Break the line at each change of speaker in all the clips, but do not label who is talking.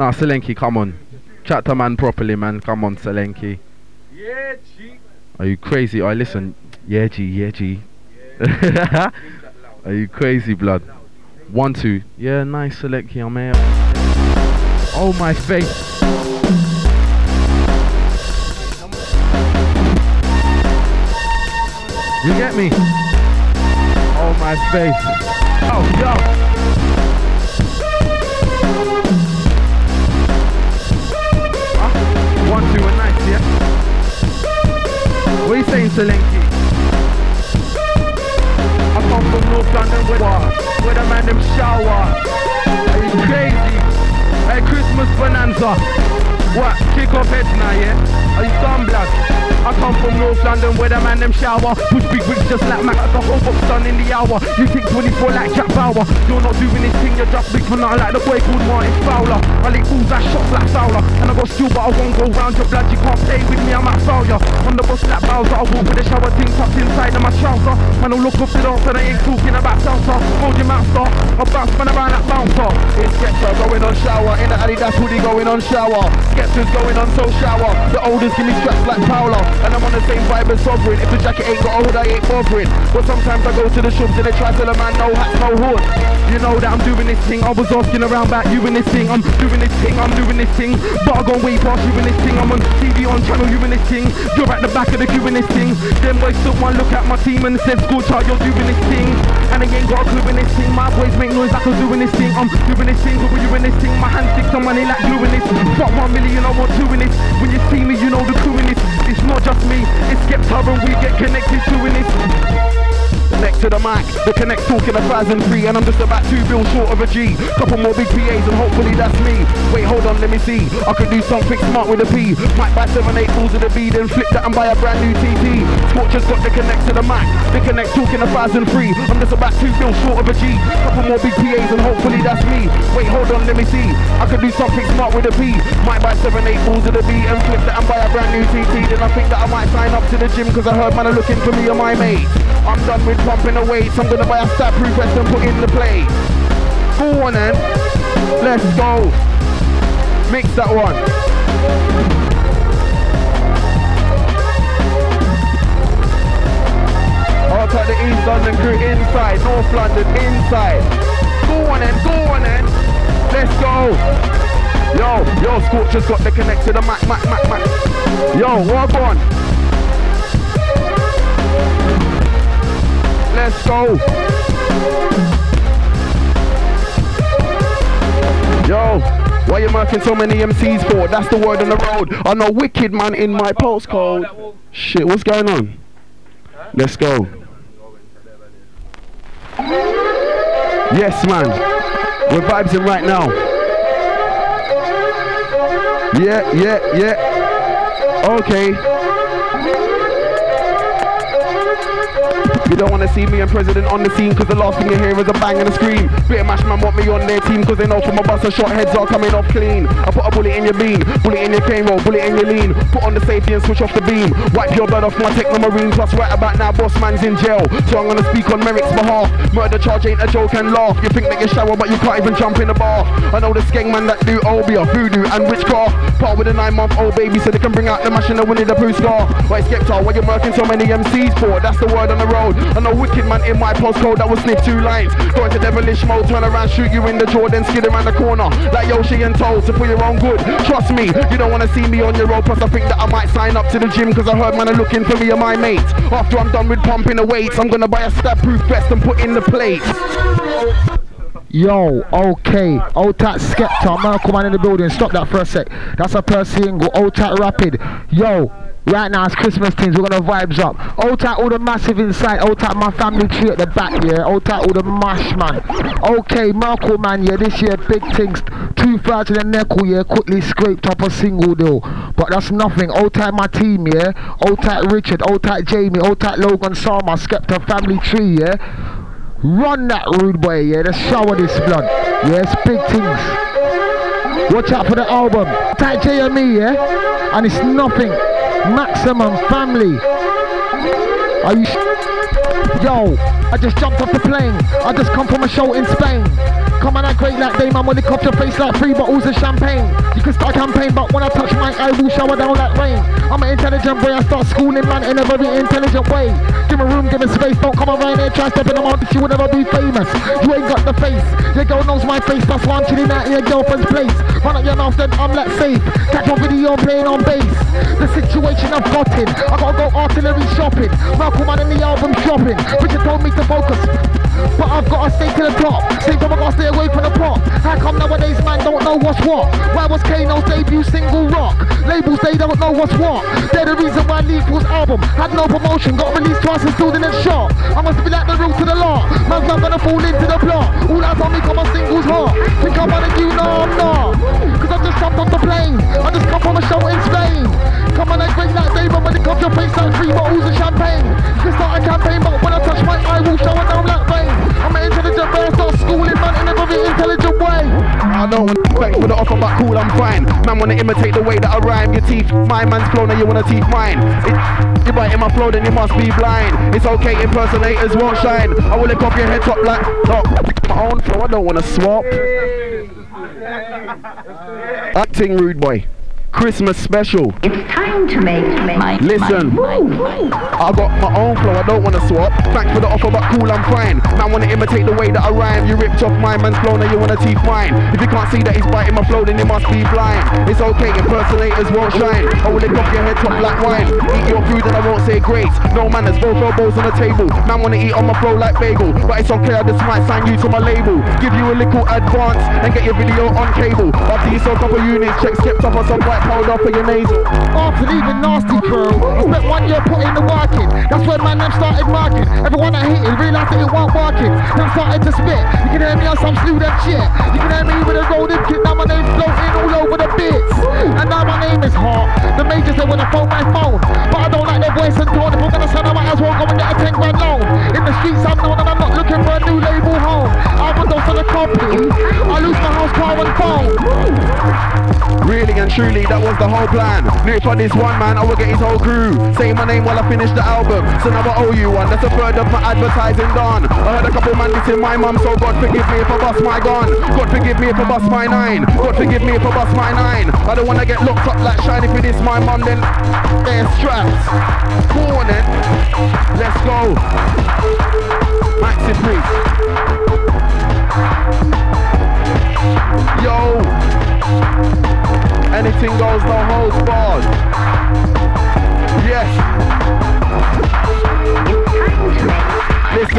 Nah, Selenki, come on. Chat to man properly, man. Come on, Selenki.
Yeah, G.
Are you crazy? I listen. Yeah, G, yeah, G. Are you crazy, blood? One, two. Yeah, nice, Selenki. I'm here. Oh, my face. You get me? Oh, my face. Oh, yo. What are Selenki? I come from North London where, where the man them shower. You crazy? Hey, Christmas bonanza. What? Kick off heads now, yeah? Are dumb, blood? I come from North London where the man them shower. Push big wigs just like Mac, the whole box done in the hour. You think 24 like Jack Bauer. You're not doing this thing, you're just big for nothing like the boy called Martin Fowler. I lick balls that shots like Fowler. And I got skill, but I won't go round your blood. You can't play with me, I'm at failure. On the bus like Bowser, I walk with the shower thing tucked inside of my trouser. Man, I'll look up the dance and I ain't talking about salsa. Hold your mouth, stop. I bounce man around that bouncer. It's Skepta going on shower. In the alley, that's hoodie going on shower. Skepta's going on so shower. The oldest give me straps like Paula. And I'm on the same vibe as Sovereign. If the jacket ain't got a hood, I ain't bothering. But sometimes I go to the shops and they try to tell a man no hats, no hood. You know that I'm doing this thing. I was asking around about you and this thing. I'm doing this thing, I'm doing this thing. But I go way past you and this thing. I'm on TV on channel, you and this thing. You're at the back of the queue in this thing. Them boys took one look at my team and said, School child, you're doing this thing. And I ain't got a clue in this thing. My boys make noise like I'm doing this thing. I'm doing this thing, but you in this thing. My hands stick to money like gluing this. Fuck one million, I want two in this. When you see me, you know the crew in this. It's not just me, it's Skepta and we get connected to in this. Next to the mic, the connect talking a thousand three, and I'm just about two bills short of a G. Couple more big PAs, and hopefully that's me. Wait, hold on, let me see. I could do something smart with a P. Might buy seven, eight balls of the B, then flip that and buy a brand new TT. Scorcher's got the connect to the mic, the connect talking a thousand three. I'm just about two bills short of a G. Couple more big PAs, and hopefully that's me. Wait, hold on, let me see. I could do something smart with a P. Might buy seven, eight balls of the B, and flip that and buy a brand new TT. Then I think that I might sign up to the gym, cause I heard man are looking for me and my mate. I'm done with pumping the weights. I'm gonna buy a proof vest and put in the play. Go on then. Let's go. Mix that one. Out at the East London crew inside, North London inside. Go on then, go on then. Let's go. Yo, yo, Scorcher's got the connect to the Mac, Mac, Mac, Mac. Yo, walk on. Let's go. Yo, why you marking so many MCs for? That's the word on the road. I know wicked man in my postcode. Shit, what's going on? Let's go. Yes, man. We're vibing right now. Yeah, yeah, yeah. Okay. You don't wanna see me and President on the scene Cause the last thing you hear is a bang and a scream. Bit of mash man want me on their team Cause they know from a bus a shot heads are coming off clean. I put a bullet in your bean, bullet in your cane roll, bullet in your lean. Put on the safety and switch off the beam. Wipe your blood off my Technomarine Plus right about now boss man's in jail. So I'm gonna speak on Merrick's behalf. Murder charge ain't a joke and laugh. You think that you shower but you can't even jump in the bath. I know the skeng man that do obeah, voodoo and witchcraft. Part with a nine month old baby so they can bring out the mash and the Winnie the Pooh scar. Why Skepta, why you murking so many MCs for? That's the word on the road I know wicked man in my postcode that will sniff two lines. Go into devilish mode, turn around, shoot you in the jaw, then skid around the corner. Like Yoshi and Toad, so for your own good. Trust me, you don't wanna see me on your road. Plus I think that I might sign up to the gym, cause I heard man are looking for me and my mates. After I'm done with pumping the weights, I'm gonna buy a stab proof vest and put in the plates.
Yo, okay. Otat Skepta, Malcolm man in the building. Stop that for a sec. That's a per single. Otat Rapid. Yo, right now it's Christmas things. We're gonna vibes up. Old Otat all the massive inside. Old Otat my family tree at the back, yeah. Otat all the mash, man. Okay, Malcolm man, yeah. This year big things. Two thousand and nickel, yeah. Quickly scraped up a single deal, but that's nothing. Old Otat my team, yeah. Otat Richard, Old Otat Jamie, Old Otat Logan Sama, Skepta family tree, yeah. Run that rude boy, yeah. Let's shower this blood. Yes, big things. Watch out for the album. Type J yeah? And it's nothing. Maximum family. Are you Yo, I just jumped off the plane. I just come from a show in Spain. Come on, I great like day. When they cop your face like three bottles of champagne. You can start campaign, but when I touch my I will shower down like rain. I'm an intelligent boy, I start schooling man in a very intelligent way. Give me room, give me space, don't come around here try stepping on my you will never be famous. You ain't got the face. Your girl knows my face, that's why I'm chilling out in your girlfriend's place. Run up your mouth, then I'm let safe. Catch my video playing on bass. The situation I've got in, I gotta go artillery shopping. Malcolm man in the album shopping. Richard told me to focus. But I've gotta stay to the top. Same time I gotta stay away from the pop. How come nowadays man don't know what's what? Why was Kano's debut single rock? Labels they don't know what's what. They're the reason why Lethal's album had no promotion. Got released twice and still didn't shot. I must be like the root to the lot. Man's not gonna fall into the plot. All eyes on me come on singles hot. Think I'm of you? No, I'm not. Cause I just jumped off the plane. I just come from a show in Spain. Come on, I bring that day, but when it comes your face like three bottles of champagne. Can start a campaign, but when I touch my eye, will show it down like rain. I'm an intelligent man, start schooling man in a very intelligent way.
I don't want thanks for the offer, but cool, I'm fine. Man wanna imitate the way that I rhyme. Your teeth, my man's flow, now you wanna teeth mine. It, you bite in my flow, then you must be blind. It's okay, impersonators won't shine. I will lick off your head top like top. My own flow, I don't wanna swap. Acting rude boy. Christmas special.
It's time to make, make my,
Listen.
my move.
I got my own flow, I don't wanna swap. Thanks for the offer, but cool, I'm fine. Man wanna imitate the way that I rhyme. You ripped off my man's flow, now you wanna teeth mine. If you can't see that he's biting my flow, then you must be blind. It's okay, impersonators won't shine. I will lick off your head top like wine. Eat your food and I won't say grace. No man, there's both elbows on the table. Man wanna eat on my flow like bagel. But it's okay, I just might sign you to my label. Give you a little advance and get your video on cable. After you soak up a unit, check skipped up on some white powder for your nasal.
After leaving Nasty Crew, spent one year putting the work in. That's when my name started marking. Everyone that hated realised that it wasn't working. Them started to spit. You can hear me on some slew them shit. You can hear me with a golden kid. Now my name's floating all over the bits. And now my name is hot. The majors they wanna phone my phone. But I don't like their voice and tone. If I'm gonna sound I might as well go and get a 10 grand loan. In the streets I'm known and I'm not looking for a new label home. I overdose on the company. I lose my house, car and phone.
Really and truly, that was the whole plan. Knew for this one man, I would get his whole crew. Say my name while I finish the album. So now I owe you one. That's a third of my advertising done. I heard a couple man dissing my mum, so God forgive me if I bust my gun. God forgive me if I bust my nine. God forgive me if I bust my nine. I don't wanna get locked up like shiny for this my mum. Then they're on then. Let's go. Maxi Priest. Anything the no holds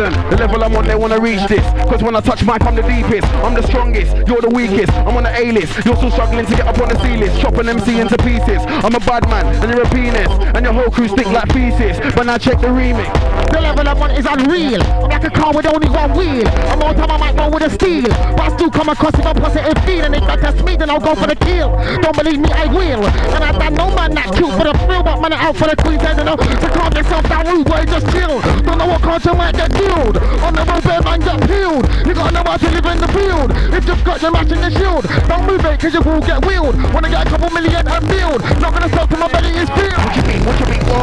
Listen, the level I'm on, they wanna reach this. Cause when I touch mic, I'm the deepest. I'm the strongest, you're the weakest. I'm on the A-list, you're still struggling to get up on the C-list. Chopping MC into pieces. I'm a bad man, and you're a penis. And your whole crew stick like pieces. But now check the remix.
The level I'm on is unreal. I'm like a car with only one wheel. I'm on time I might go with a steel. But I still come across with a positive feeling. If I test me, then I'll go for the kill. Don't believe me, I will. And I done no man that cute for the thrill, but man out for the queen's head. know. So calm yourself down, rude boy, just chill. Don't know what culture might get killed. On the road, bear man get peeled. You gotta know how to live in the field. If you've got your match in the shield, don't move it, cause you will get wheeled. Wanna get a couple million and build. Not gonna sell to my belly is filled.
What you mean? What you mean? Whoa.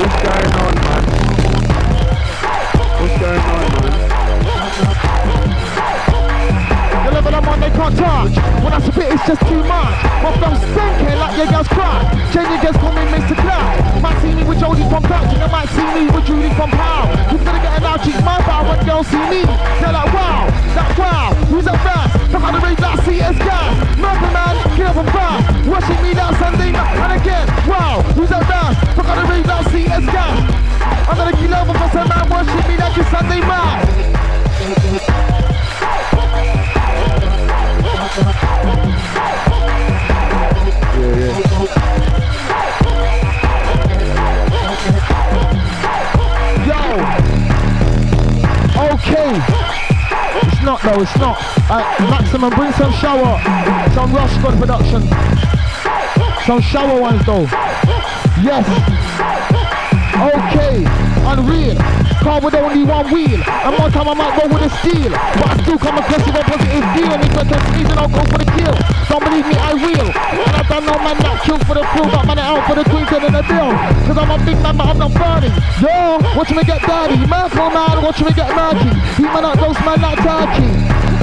What's going on, man? What's going on, man?
The I'm on, they can't touch. When I spit, it's just too much. My flow stinking like your girl's crack. Girls call me Mr. Cloud. Might see me with Jodie from Touch, and you might see me with Julie from Pow. Who's gonna get an out cheek my bar when girls see me? They're like, wow, that wow, who's that fast? Look how the raise that CS gas. Murder man, get up from fast. Watching me that Sunday night, and again, wow, who's that fast? Look how the raise that CS gas. I'm gonna kill over for some man, watching me like it's Sunday night. Not though, it's not. Uh, Maximum, bring some shower. Some Ruff Sqwad production. Some shower ones though. Yes. Okay. Unreal. Car with only one wheel. And one time I might go with a steel. But I still come across with a positive deal. And if me, then I'll go for the kill. Don't believe me, I will. And I don't know man that kill for the thrill, but man out for the quintet and the bill. Cause I'm a big man, but I'm not burning. Yo, watch me get dirty. Merciful man, watch me get murky. He man that roast man like turkey.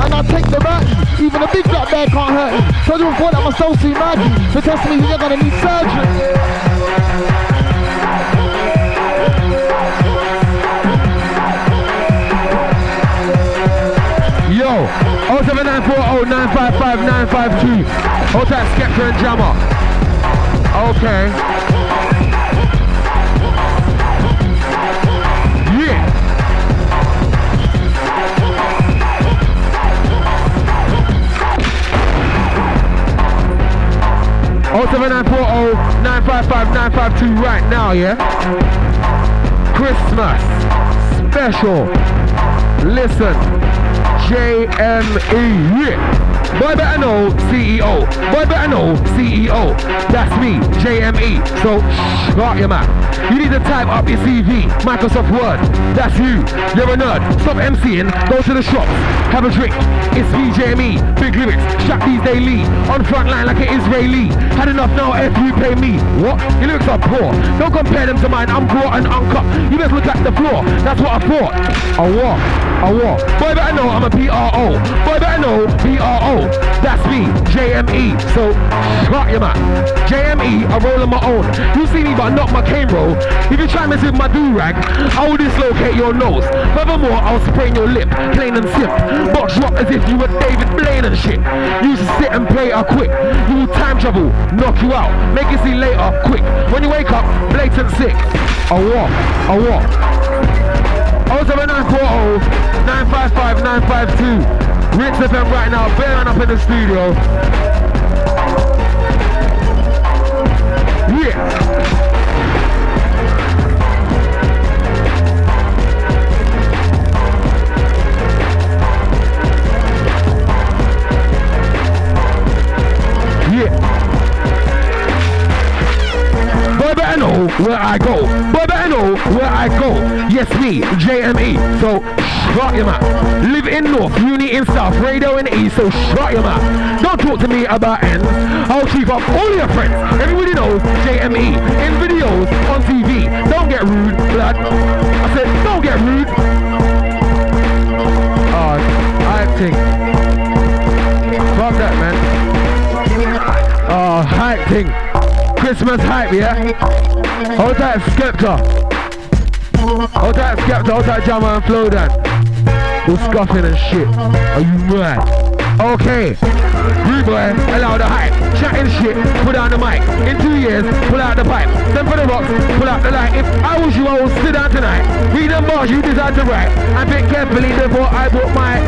And I take the ratty. Even a big black bear can't hurt me. Told you before that my soul's too murky. So test me, you're gonna need surgery.
07940 955 952. Hold that Skepta and Jammer. Okay. Yeah. Oh seven nine four oh nine five five nine five two right now, yeah. Christmas special. Listen, JME. Boy better know CEO. Boy better know CEO. That's me, JME. So shut your mouth. You need to type up your CV, Microsoft Word. That's you. You're a nerd. Stop MCing. Go to the shops. Have a drink. It's me, JME. Big lyrics. Shaq these daily. On front line like an Israeli. Had enough now if you pay me. What? Your lyrics are poor. Don't compare them to mine. I'm raw and uncut. You best look at the floor. That's what I thought. A what? A what? Boy better know I'm a PRO. Boy better know PRO. That's me, JME. So shut your mouth. JME, I roll on my own. You see me but not my cane If you try mess with my do-rag, I will dislocate your nose. Furthermore, I'll sprain your lip, plain and simp. Box drop as if you were David Blaine and shit. You should sit and play a quick. You will time travel, knock you out. Make you see later, quick. When you wake up, blatant sick. A what? A what? 07940 955 952. Rinse FM right now, bearing up in the studio. Yeah. Where I go. Boy better know where I go. Yes, me, JME. So shut your mouth. Live in North, Uni in South, Radio in East. So shut your mouth. Don't talk to me about ends. I'll keep up all your friends. Everybody knows JME in videos on TV. Don't get rude, blood. I said, don't get rude. Oh, acting. Fuck that, man. Ah, oh, hype thing. Christmas hype, yeah? Hold that Skepta. Hold that Skepta, hold that Jammer and Flow Dan. All scuffing and shit. Are you mad? Okay. Rude boy, allow the hype. Chatting shit, put down the mic. In two years, pull out the pipe. Send for the rocks, pull out the light. If I was you, I would sit down tonight. Read them bars you decide to write. And pick carefully before I bought my...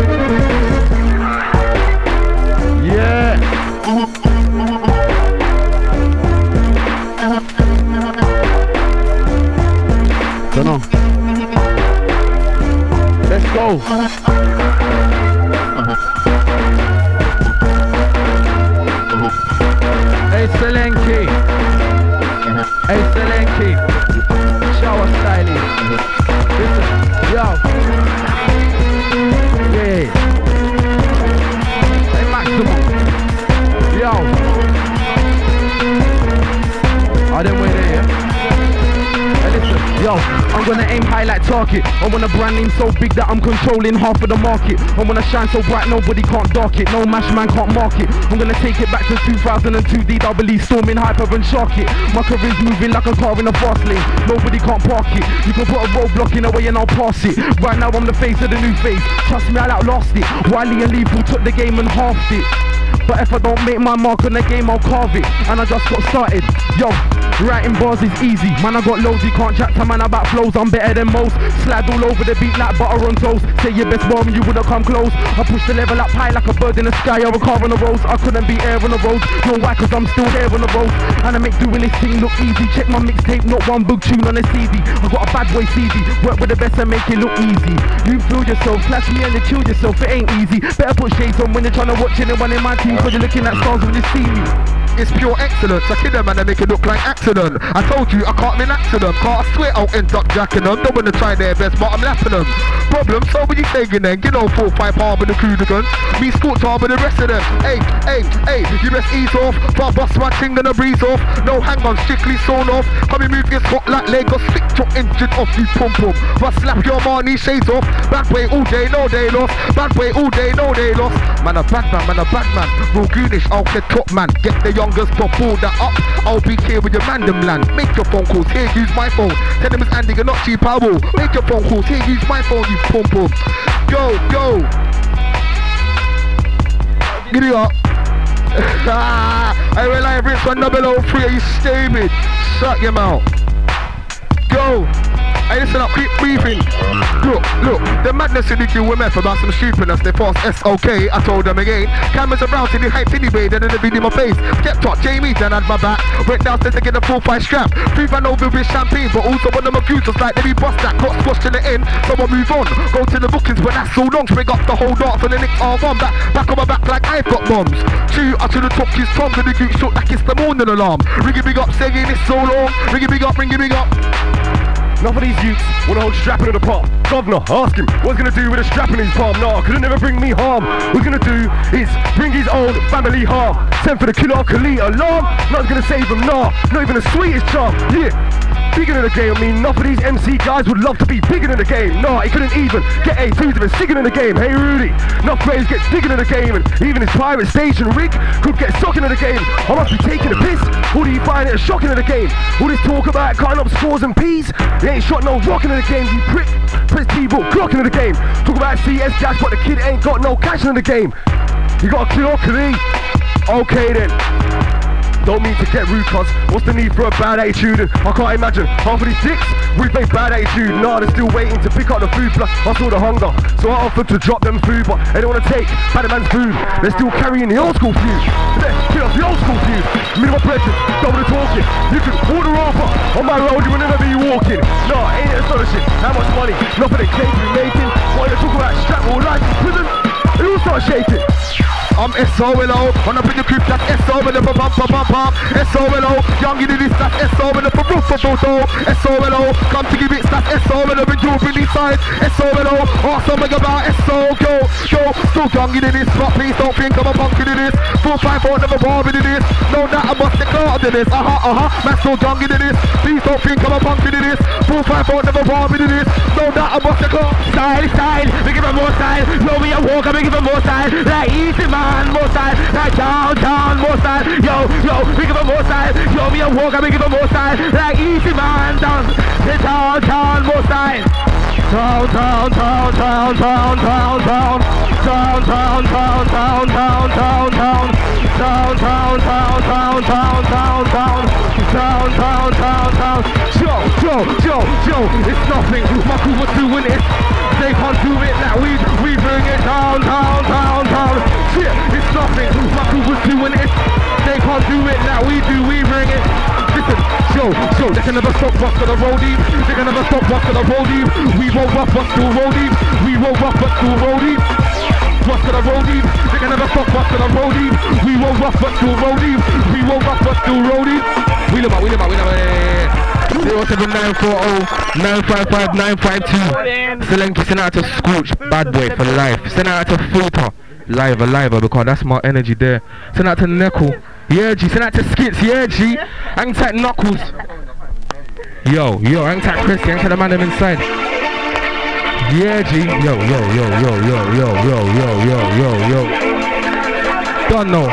Yeah. Go. Hey Selenki. Hey Selenki. Shower styling. Listen, yo. Yeah. Hey maximum. Yo. I didn't wait there. Hey, listen, yo, I'm gonna aim high like target. I want a brand name so big that I'm controlling half of the market. I wanna shine so bright nobody can't dark it. No mash man can't mark it. I'm gonna take it back to 2002 DWE storming hyper and shark it. My career's moving like a car in a fast lane. Nobody can't park it. You can put a roadblock in the way and I'll pass it. Right now I'm the face of the new face. Trust me, I'll outlast it. Wiley and Lethal took the game and halved it. But if I don't make my mark on the game, I'll carve it. And I just got started. Yo, writing bars is easy. Man, I got loads, you can't chat to man about flows. I'm better than most. Slide all over the beat like butter on toast. Say your best bomb, you wouldn't come close. I push the level up high like a bird in the sky or a car on the roads. I couldn't be air on the roads. No why, cause I'm still there on the roads. And I make doing this thing look easy. Check my mixtape, not one book tune on a CD. I got a bad boy CD. Work with the best and make it look easy. You feel yourself, clash me and you kill yourself. It ain't easy. Better put shades on when you're trying to watch anyone in my team. Cause you're looking at stars when you see me. It's pure excellence. I kill them and I make it look like accident. I told you I can't an accident. Can't I swear I'll end up jacking them. Don't wanna try their best, but I'm lapping them. Problem, so what you taking then? You know, four, five harbour the Coodigans. Me scorch harbour the rest of them. Hey, hey, hey, you best ease off. But bust my and a breeze off. No hang on, strictly sewn off. Come and move your spot like Lagos. Stick your engine off, you pum pum. But slap your money shades off. Back way all day, no day lost. Back way all day, no day lost. Man a bad man, man a bad man. Real goonish, I'll get top man. Get the youngest pop that up. I'll be here with your random land. Make your phone calls, here use my phone. Tell them it's Andy, you're not cheap, I will. Make your phone calls, here use my phone, you pum pum. Go, go. Get it up. I it's on double O three, are you stupid? Shut your mouth. Go. Hey, listen up, keep breathing. Look, look, the madness in the queue with method about some stupidness. They force S-OK, I told them again. Cameras around, see the hype anyway, then in the video in my face. Kept up, Jamie, then had my back. Went downstairs to get a full fight strap. Three van over with champagne, but also one of my accusers like they be bust that. Got squashed in the end, so I move on. Go to the bookings, but that's so long. Spring up the whole dart for the Nick R1. Back, back on my back like I've got bombs. Two, I to the top, his tongue, and the goose shook like it's the morning alarm. Ring it big up, saying it's so long. Ring it big up, ring it big up.
Enough of these youths wanna hold strapping in the palm. Governor, ask him what's gonna do with a strap in his palm. Nah, couldn't never bring me harm. What's gonna do is bring his own family harm. Send for the killer, Khalid alarm. Nothing's gonna save him, nah. Not even the sweetest charm. Yeah. Bigger than the game, I mean, enough of these MC guys would love to be bigger than the game. Nah, he couldn't even get a twos of a singing in the game. Hey Rudy, enough players get bigger in the game, and even his pirate station rig could get sucking in the game. I must be taking a piss, or do you find it shocking in the game? All this talk about cutting up scores and P's, they ain't shot no rocking in the game, you prick. Prince T-Ball clocking in the game. Talk about CS cash, but the kid ain't got no cash in the game. You got a Khalid. Okay then. Don't mean to get rude, cuz what's the need for a bad attitude? And I can't imagine half of these dicks with a bad attitude. Nah, they're still waiting to pick up the food, plus I saw the hunger. So I offered to drop them food, but they don't wanna take bad man's food. They're still carrying the old school feud. Kill off the old school feud. Minimal pressure, double the talking. You can order over on my road, you will never be walking. Nah, ain't it astonishing how much money, Nothing they the cake we making. Why you talk about strap or life in prison? It all start shaking.
I'm S-O-L-O On up in the crib, that's S-O-L-O Bum bum bum bum S-O-L-O Young in this, that's S-O-L-O For roof for photo S-O-L-O Come to give it, that's S-O-L-O With you really side. S-O-L-O Ask something about S-O Go, go Still young in this But please don't think I'm a punk in this Full five, four, never bar in this No, that I must take out of this. Uh-huh, uh-huh Man, still young in this Please don't think I'm a punk in this Full five, four, never in this No, that I must out Style, style We give more style. Yo, we a walk, we give him more style. Like easy man, more style Like down, down, more Yo, yo, we give him more Yo, we a walk, we give him more Like easy man, down Down, down, more style Down, down, down, down, down, down, down Down, down, down, down, down, down, down Down, down, down, down, down, down, down Down, down, down, down Yo, yo, yo, yo, it's nothing My crew was doing it They can't do it now we, we bring it down, down, down, down doing it They can't do it now we do, we bring it. Listen, yo, yo, they can never stop us to the roadie They can never stop us to the roadie We roll rough but still roadie We roll rough but still roadie What's to the roadie? They can never stop us to the roadie We roll rough but still roadie We roll rough but still roadie Wheel him out, wheel him out, wheel him out 07940 955 952 Selenki send out to oh Scooch Bad Boy for life. Send out to Filter Live alive because that's my energy there. Send out to Neko Yeah G Send out to Skits Yeah G. Hang tight Knuckles. Yo yo hang tight Chris Hang tight the man them inside. Yeah G. Yo yo yo yo yo yo yo yo yo yo yo. Don't know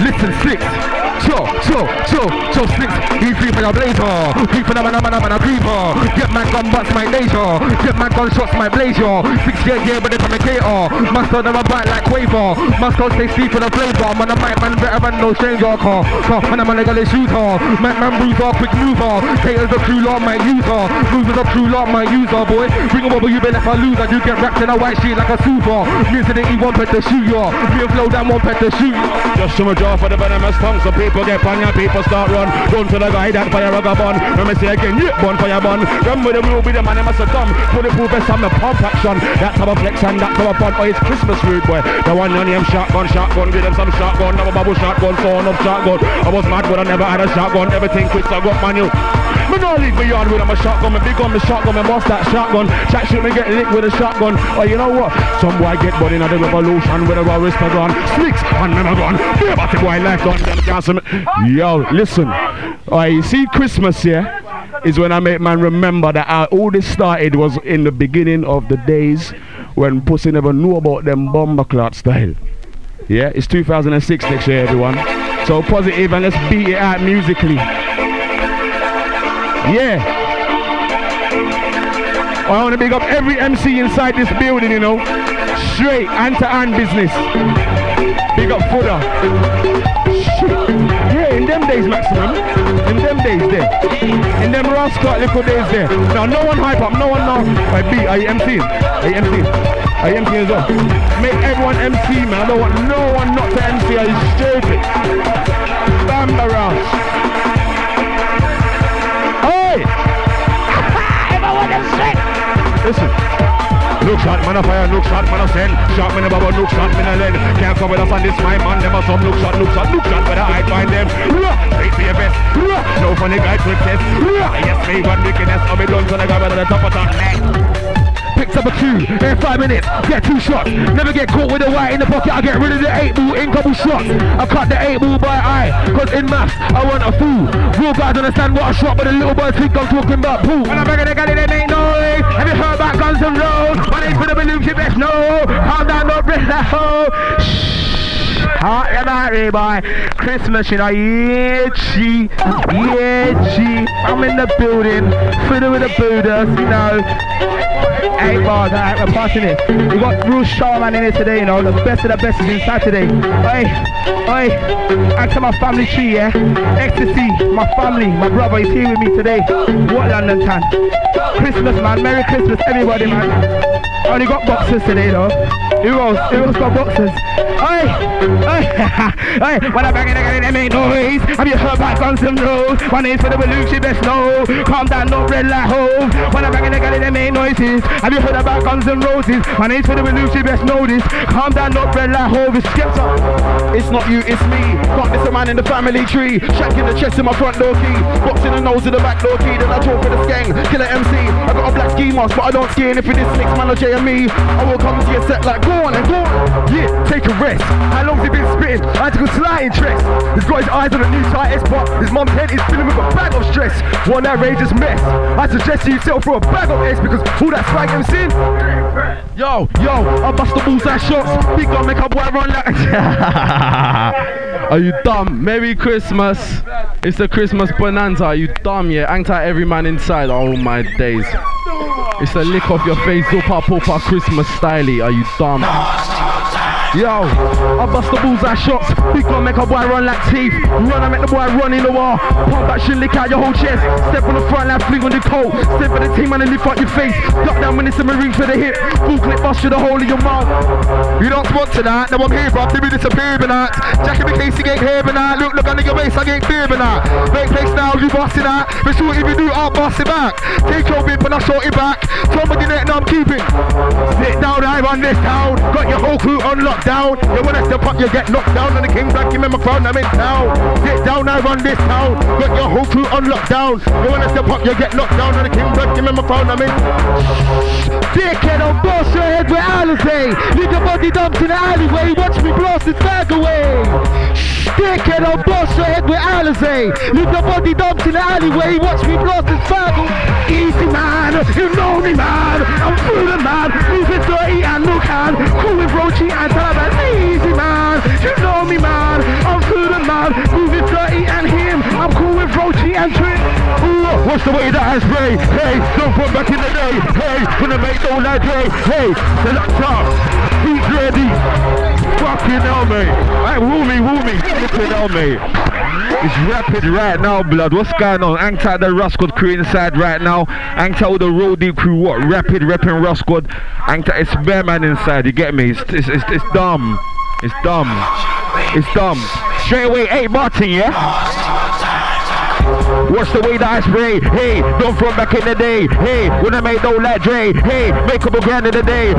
Listen six Cho, cho, cho, cho six. He free for your blazer Free for the man, man, man, man, creeper Get mad gun butts my laser. Get mad gun shots my blazer. Six year, yeah, but they communicator Master never bite like Quaver. Master stay sleep for the flavor. Man, a mic man, better than no stranger. Car Car, man, I'm a legal shooter. Man, my man, bruiser, quick mover. Taters a true law, my user. Movers a true law, my user, boy. Bring 'em over, you been left a loser You get wrapped in a white sheet like a super Music ain't one pet to shoot ya. Real flow down one pet to shoot ya.
Just from a jar for the venomous tongue, some people
people get on your people start run. Run to the guy that fire rugger bun. Let me say again, yeah, bun fire bun. Remember the move with the man, they must have done. Put the pool best on the pump action. That's our flex and that's our fun. Oh, it's Christmas rude boy. The one on him shotgun, shotgun, give them some shotgun. Never bubble shotgun, phone up shotgun. I was mad, but I never had a shotgun. Everything quick, so I got manual. Me no leave me yard with a shotgun, me big on me shotgun, me bust that shotgun. Chat shit me get licked with a shotgun. Oh, you know what? Some boy get body in the revolution with a raw whisper gun. Slicks and never gun. Be about the boy left on them cancel me. Yo, listen. Oh, you see Christmas here is when I make man remember that how all this started was in the beginning of the days when pussy never knew about them bomber clot style. Yeah, it's 2006 next year, everyone. So positive and let's beat it out musically. Yeah. I want to big up every MC inside this building, you know. Straight hand to hand business. Big up Fooder. Yeah, in them days, maximum. In them days there. In them rascal little days there. Now, no one hype up, no one now. I beat? Are you MCing? Are you MCing as well? Make everyone MC, man. I don't want no one not to MC. Are you stupid? Bambaras. Hey! Everyone is sick! Listen. Look shot, man a fire, look shot, man a send Shot in the bubble, look shot, in the lead. Can't cover us on this, my man, them a some. Look shot, look shot, look shot, better I find them. Straight for your best. No funny guy quick test Yes, me one wickedness. I'll be done to the guy at the top of the neck Picks up a two in five minutes. Get two shots. Never get caught with a white in the pocket. I get rid of the eight ball in couple shots. I cut the eight ball by eye. Cause in maths, I want a fool. Real guys understand what a shot, but the little boys think I'm talking about pool. When I'm back in the galley, they make noise. Have you heard about guns and roads? My name's for the balloons, you best know. Calm down, don't break that hole. Hot and hungry boy. Christmas, you know, yeah, G. Yeah, G. I'm in the building. Fiddle with the Buddhas, you know. Eight bars, alright, we're passing it. We got Bruce Shawman in here today, you know, the best of the best is inside today. Oi, oi, and to my family tree, yeah? Ecstasy, my family, my brother is here with me today. What London town? Christmas, man. Merry Christmas, everybody, man. Only got boxers today, though. Who else? Who else got boxers? Oi, oi, oi. When I'm back in the galley, they make noise. Have you heard about Guns N' Roses? One is for the balloons, you best know. Calm down, no red light home. When I'm back in the galley, they make noises. Have you heard about Guns N' Roses? My name's for the balloons, you best know this. Calm down, no red light home. It's skeptic. It's not you, it's me. Got this a man in the family tree. Shanking the chest in my front door key. Boxing the nose in the back door key. Then I talk for the gang. Killer MC. I got a black ski mask, but I don't ski. And if it is six man or And me, I will come to your set like go on and go on. Yeah, take a rest. How long's he been spitting? I had to go slight interest. He's got his eyes on a new tightest, but his mum's head is filling with a bag of stress. One outrageous mess. I suggest you settle for a bag of S because all that swag I'm seeing. Yo, yo, I bust the bullseye shots. Big gun make a boy run like.
Are you dumb? Merry Christmas. It's the Christmas bonanza. Are you dumb? Yeah, anti every man inside. Oh my days. It's a lick off your face, Zopa Popa Christmas styley. Are you dumb? Yo, I bust the bullseye shots. Big gun make a boy run like teeth. Run, I make the boy run in the wall. Pump that shit, lick out your whole chest. Step on the front line, fling on the coat. Step for the team and then lift up your face. Duck down when it's a marine for the hip. Full clip bust through the hole in your mouth. You don't sponsor that. No, I'm here, bro. Give me disappear, but not. Jackie McCasey ain't here, not. Look, look under your waist, I ain't fear, not. Make place now, you busting that. But sure, if you do, I'll bust it back. Take your bit, but I short it back. The net, now I'm keeping. Sit down, I run this town. Got your whole crew on lockdown. You wanna step up, you get knocked down. And the king back, give me my crown, I'm in town. Sit down, I run this town. Got your whole crew on lockdown. You wanna step up, you get knocked down. And the king back, give me my crown, I'm in. Dickhead on boss your head with Alizé. Leave your body dumped in the alleyway. Watch me blast this bag away. Dickhead on boss your head with Alizé. Leave your body dumped in the alleyway. Watch me blast this bag away. Easy man, you know me man. I'm through the man. Leave it dirty and no can. Cool with Rochi and Taliban. Easy man, you know me man. I'm through the man. Move it dirty and him. I'm cool with Rochi and Trick. What's the way that I spray? Hey, don't put back in the day. Hey, gonna make all that day. Hey, selector, he's ready. Fucking hell, mate. Hey, woo me, woo me. Fucking hell, mate. It's rapid right now, blood. What's going on? Angta the Ruff Sqwad crew inside right now. Angta with the roadie crew. What? Rapid repping Ruff Sqwad. Angta, it's bear man inside. You get me? It's, it's, it's, it's dumb. It's dumb. It's dumb. Straight away, hey Martin, yeah? Watch the way that I spray. Hey, don't from back in the day. Hey, when I made no like Dre. Hey, make up a grand in the day.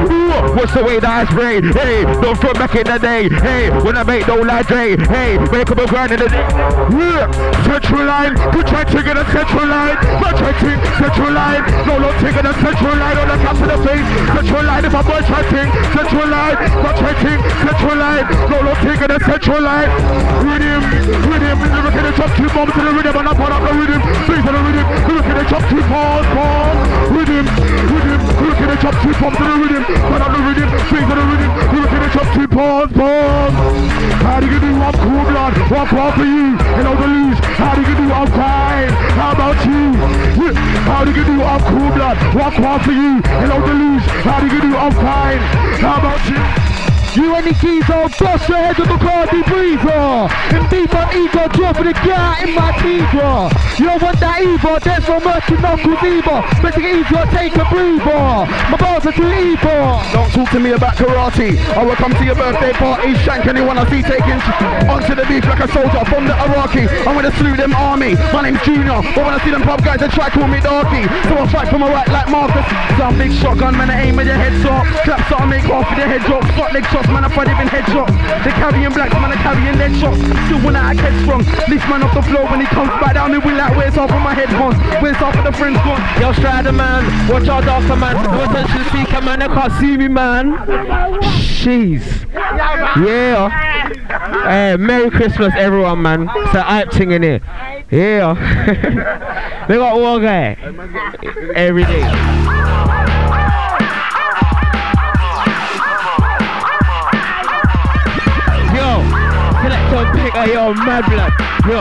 Watch the way that I spray. Hey, don't from back in the day. Hey, when I made no like Dre. Hey, make up a grand in the day. Central line, good try to get a central line. Not try to central line. No, not taking a central line on the top of the face. Central line if I'm boy try to central line. Not try to central line. No, not taking a central line. Rhythm, rhythm. Look at the top two bombs to the rhythm and up on up the rhythm. Face on the rhythm. Look at the top two pause, pause. Rhythm, rhythm. Look at the top two bombs to the rhythm. Put up the rhythm. Face on the rhythm. Look at the top two pause, pause. How do you do? I'm cool blood. One for you. And all the loose. How do you do? I'm fine. How about you? How do you do? I'm cool blood. One for you. And all the loose. How do you do? I'm fine. How about you? You and the geezer, bust your head with Bacardi Breezer. And beat my ego, dropping the guy in my teaser. Uh. You don't want that either, there's no mercy knuckles either. Better get easier, take a breather. My bars are too evil.
Don't talk to me about karate. I will come to your birthday party, shank anyone I see taking onto the beach like a soldier from the Iraqi. I'm gonna salute them army. My name's Junior, but when I see them pub guys, they try to call me Darky. So I fight for my right like Marcus. So I'm big shotgun, man, I aim at your head so I make off your head drop. Spot leg shots, man, I fight even head shots. They carrying blacks, man, I carrying lead shots. Still when I head strong. Lift man off the floor when he comes back down, me will like where's off of my headphones. Where's off of the friends gone?
Yo, Strider man, watch out darker man. No attention the speaker man, they can't see me man. Jeez. Yeah. Hey, Merry Christmas everyone man. A hype thing in here. Yeah. they got one guy. Every day. Pick, oh, yo, mad blood. Yo.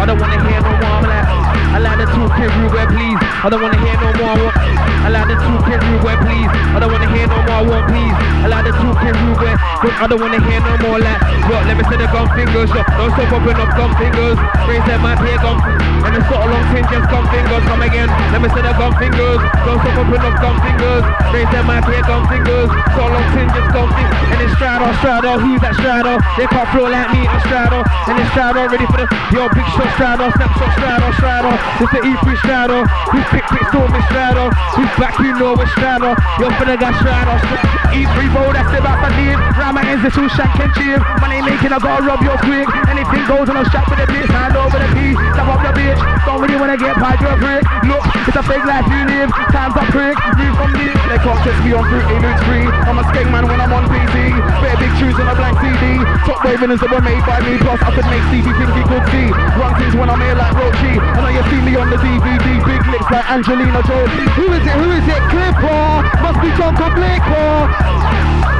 I don't wanna hear no more. I'm like, I like the two Ruger, please. I don't wanna hear no more. Like the kid Ruger, please. I don't wanna hear no more. Want please. Like the kid Ruger. Look, I don't wanna hear no more. Like, look, let me see the gum fingers. Look, don't stop opening up gum fingers. Raise them up here, gum. And it's of long thing, just gum fingers. Come again. Let me see the gum fingers. Don't stop opening up gum fingers. Raise them up here, gum fingers. Of long thing, just gum fingers. And it's Straddle, Straddle. Who's that Straddle? They can't flow like me. I'm Straddle. And it's Straddle ready for the yo big shot Straddle. Snapshot Straddle, Straddle. It's the E3 Straddle. Who's pick, pick, storm Straddle. Who's back, you know it's Straddle. Yo, for the guy Straddle, Straddle.
E3 roll, that's the back of the Rama is the shank and cheer. Money making, I gotta rub your quick. Anything goes on a shot with the blitz, hand over the P. Stop up the bitch. Don't really wanna get past your prick. Look, it's a fake life you live. Time's up prick. Move from me. They can't test me on fruit, they lose free. I'm a skate man when I'm on PC. Better big shoes on a blank CD. Top waving that were made by me. Plus, I could make CD think he could see. Run things when I'm here like Rochi. I know you see me on the DVD. Big lips like Angelina Jolie.
Who is it? Who is it? Clipper. Must be John Blicker.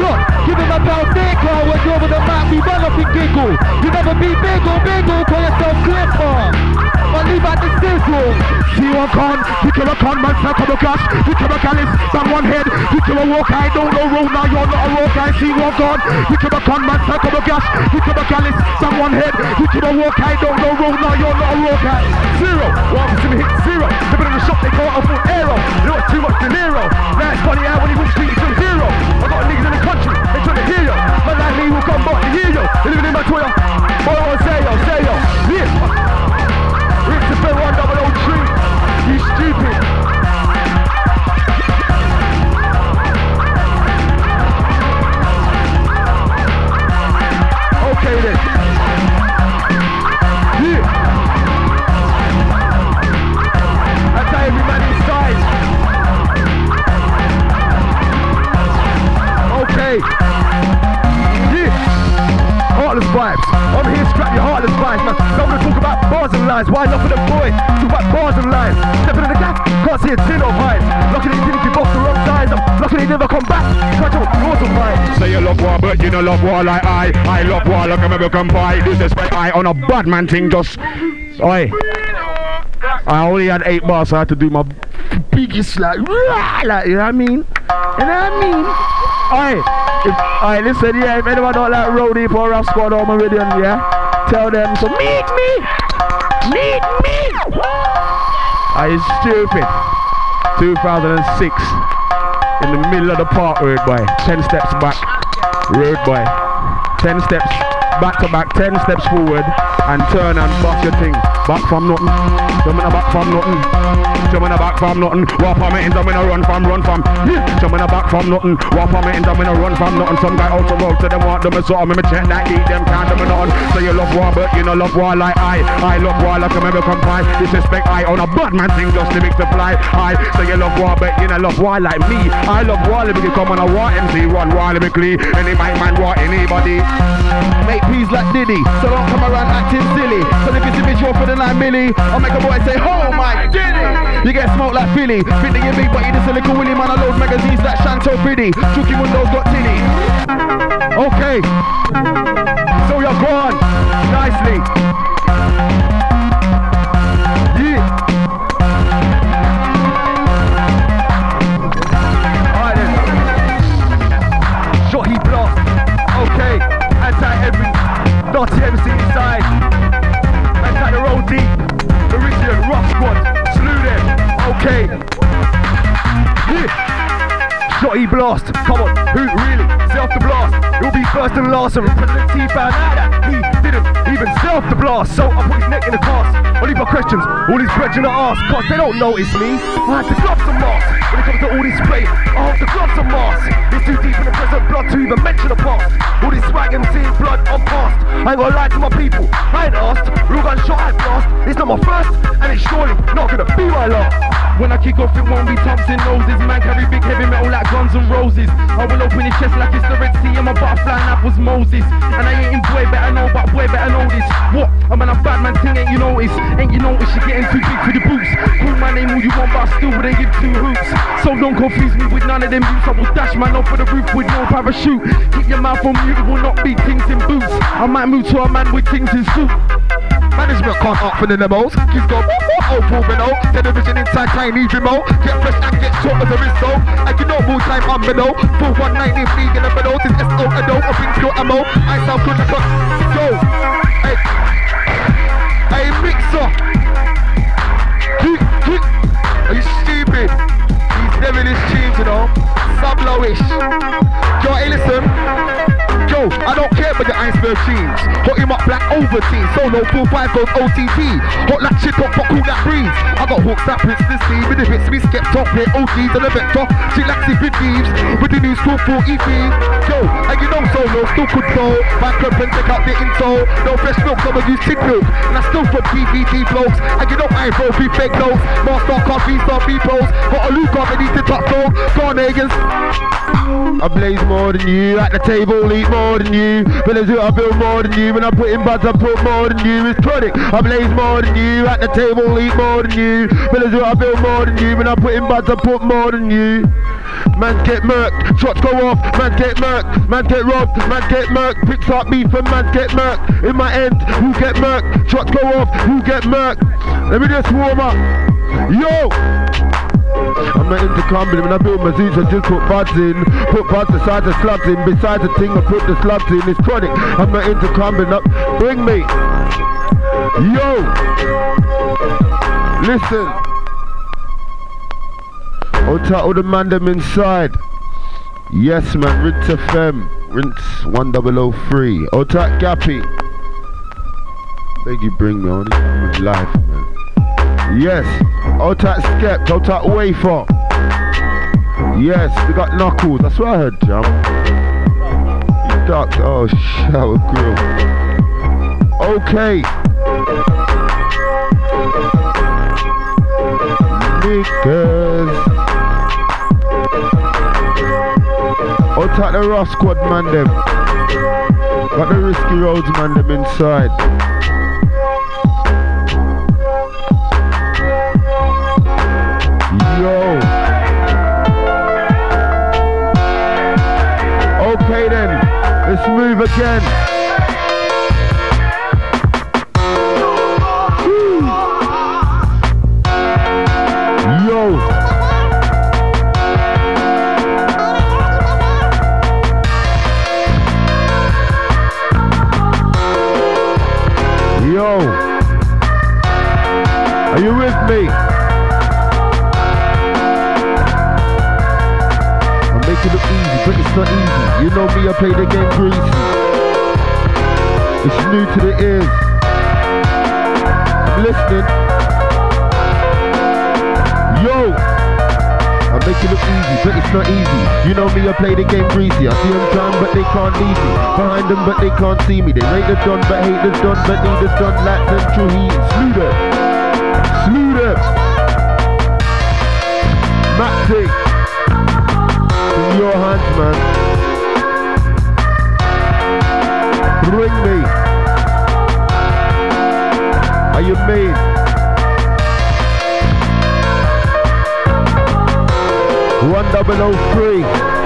Look, give him a pound sticker. When you're over the map, we run up and giggle. You never be biggle, biggle. Call yourself Clipper. But leave out the sizzle.
One con, you kill a con, man, suck a cash. You kill a callus, bang one head. You kill a walk, I don't know road, now you're not a walk, I see one con. You kill a con, man, suck a cash. You kill a callus, bang one head. You kill a walk, I don't know road, now you're not a walk, I. Zero, one to me hit zero. The bit of the shot, they call it a full arrow. You know it's too much De Niro. Now it's funny how when he walks street, it's zero. Niggas in the country, they trying to hear you. Man like me will come back to hear you. They living in my Twitter. All I say, yo, say yo. Yeah. Lines. Why not for the boy? Talk about bars and lines. Stepping in the gap, can't see a tin of vibes. Lucky they didn't give off the wrong sides. I'm lucky they never come back. Can't talk yours vibes.
Say you love war, but you don't love war like I. I love war like I'm ever come by. This is why I on a bad man thing just. Oi. I only had eight bars, so I had to do my biggest like, like you know what I mean? You know what I mean? If, oi, listen, yeah, if anyone don't like Rowdy for Ruff Sqwad or Meridian, yeah, tell them so meet me. Are you stupid? 2006.
in the middle of the park, road boy. Ten steps back, road boy. Ten steps back to back, ten steps forward, and turn and bust your thing. Back from nothing, jumping back from nothing, jumping back from nothing. Walk on me, I'm gonna run from, run from. Yeah, jumping back from nothing. Walk on me, I'm gonna run from nothing. Some guy out the road, so them want them a sort of me check that eat them can't them nothing. So you love war, but you know love war like I. I love war like American pie. Disrespect I on a bad man thing, just to fly high. So you love war, but you know love war like me. I love war, let me come on a war MC, run war lyrically. Any mic man war anybody. Make peas like Diddy, so don't come around acting silly. So if you see me show for the nine milli, I'll make a boy say, Oh my Diddy! You get smoked like Philly. Think that you big, but you just a little Willie man. I load magazines like Chantel Friddy. Chucky windows got tinny. Okay. So you're gone. Nicely. Yeah. Shotty blast. Okay. Anti every dirty MC Shotty blast. Come on. Who really? Self the blast. He'll be first and last and represent T found out that he didn't even self the blast. So I put his neck in the cast. I'll leave questions. All these questions I ask. Cause they don't notice me. I had the gloves and mask. When it comes to all this spray, I hope the gloves and mask. It's too deep in the present blood to even mention the past. All this swag and seeing blood on past. I ain't gonna lie to my people. I ain't asked. Real gun shot I blast. It's not my first and it's surely not gonna be my last. When I kick off, it won't be Thompson noses. Man carry big heavy metal like Guns and Roses. I will open his chest like it's the Red Sea and my butterfly and was Moses. And I ain't in boy better know, but boy better know this. What? I'm on a bad man thing, ain't you notice? Ain't you notice you're getting too big for the boots? Call my name all you want, but I still wouldn't give two hoops. So don't confuse me with none of them boots. I will dash man off of the roof with no parachute. Keep your mouth on mute, it will not be things in boots. I might move to a man with things in suit. Management can't up for the demos. Kids go whoop whoop oh Pulvino. Television inside Chinese remote. Get fresh and get short as a Rizzo. And you know full time I'm below. Full 190 league in the middle. This SO a dope. I think pure ammo. I sound good because yo. Hey. Hey mixer. Are you stupid? Devilish tunes, you know. Sub lowish. Yo, hey listen. Yo, I don't care about the iceberg jeans. Hot him up black Ovaltine. Solo full five goes OTT. Hot like shit up, but cool that breeze. I got hooks that Prince this see with the hits me skeptic. Play OGs and a vector. She likes it with thieves. With the new school 40 fees. Yo, and you know solo still control. Back up and check out the info. No fresh milk, some of you tin milk. And I still for DVD blokes. And you know I ain't bro, be fake notes. Master coffee, some peoples. Got a look up and to top niggas. I blaze more than you, at the table eat more than you. Fellas I do I build more than you. When I put in buds, I put more than you. It's chronic. I blaze more than you, at the table eat more than you. Fellas I build more than you. When I put in buds, I put more than you. Man get murked, shots go off, man get murked, man get robbed, man get murked, picks up beef and man get murked. In my end, who get murked, shots go off, who get murked. Let me just warm up. Yo! I'm not into comedy when I build my zoots, I just put buds in. Put buds beside the slugs in. Beside the thing, I put the slugs in. It's chronic. I'm not into comedy. Up. Bring me. Yo. Listen. I'll title the man them inside. Yes, man. Rinse FM. Rinse 1003. I'll title Gappy. Beg you bring me on. This is life, man. Yes, Otat Skept, Otat Wafer. Yes, we got Knuckles. That's what I heard, Jam. Ducked. Oh, shower grill. Okay. Niggas. Otat the Ruff Sqwad man them. Got the Risky Roadz man them inside. Let's it's not easy. You know me, I play the game greasy. It's new to the ears. I'm listening. Yo! I make it look easy, but it's not easy. You know me, I play the game greasy. I see them trying, but they can't leave me. Behind them, but they can't see me. They rate the done, but hate the done, but need the done like central heat. Slew them. Slew them. Man. Bring me. Are you made? One double oh three.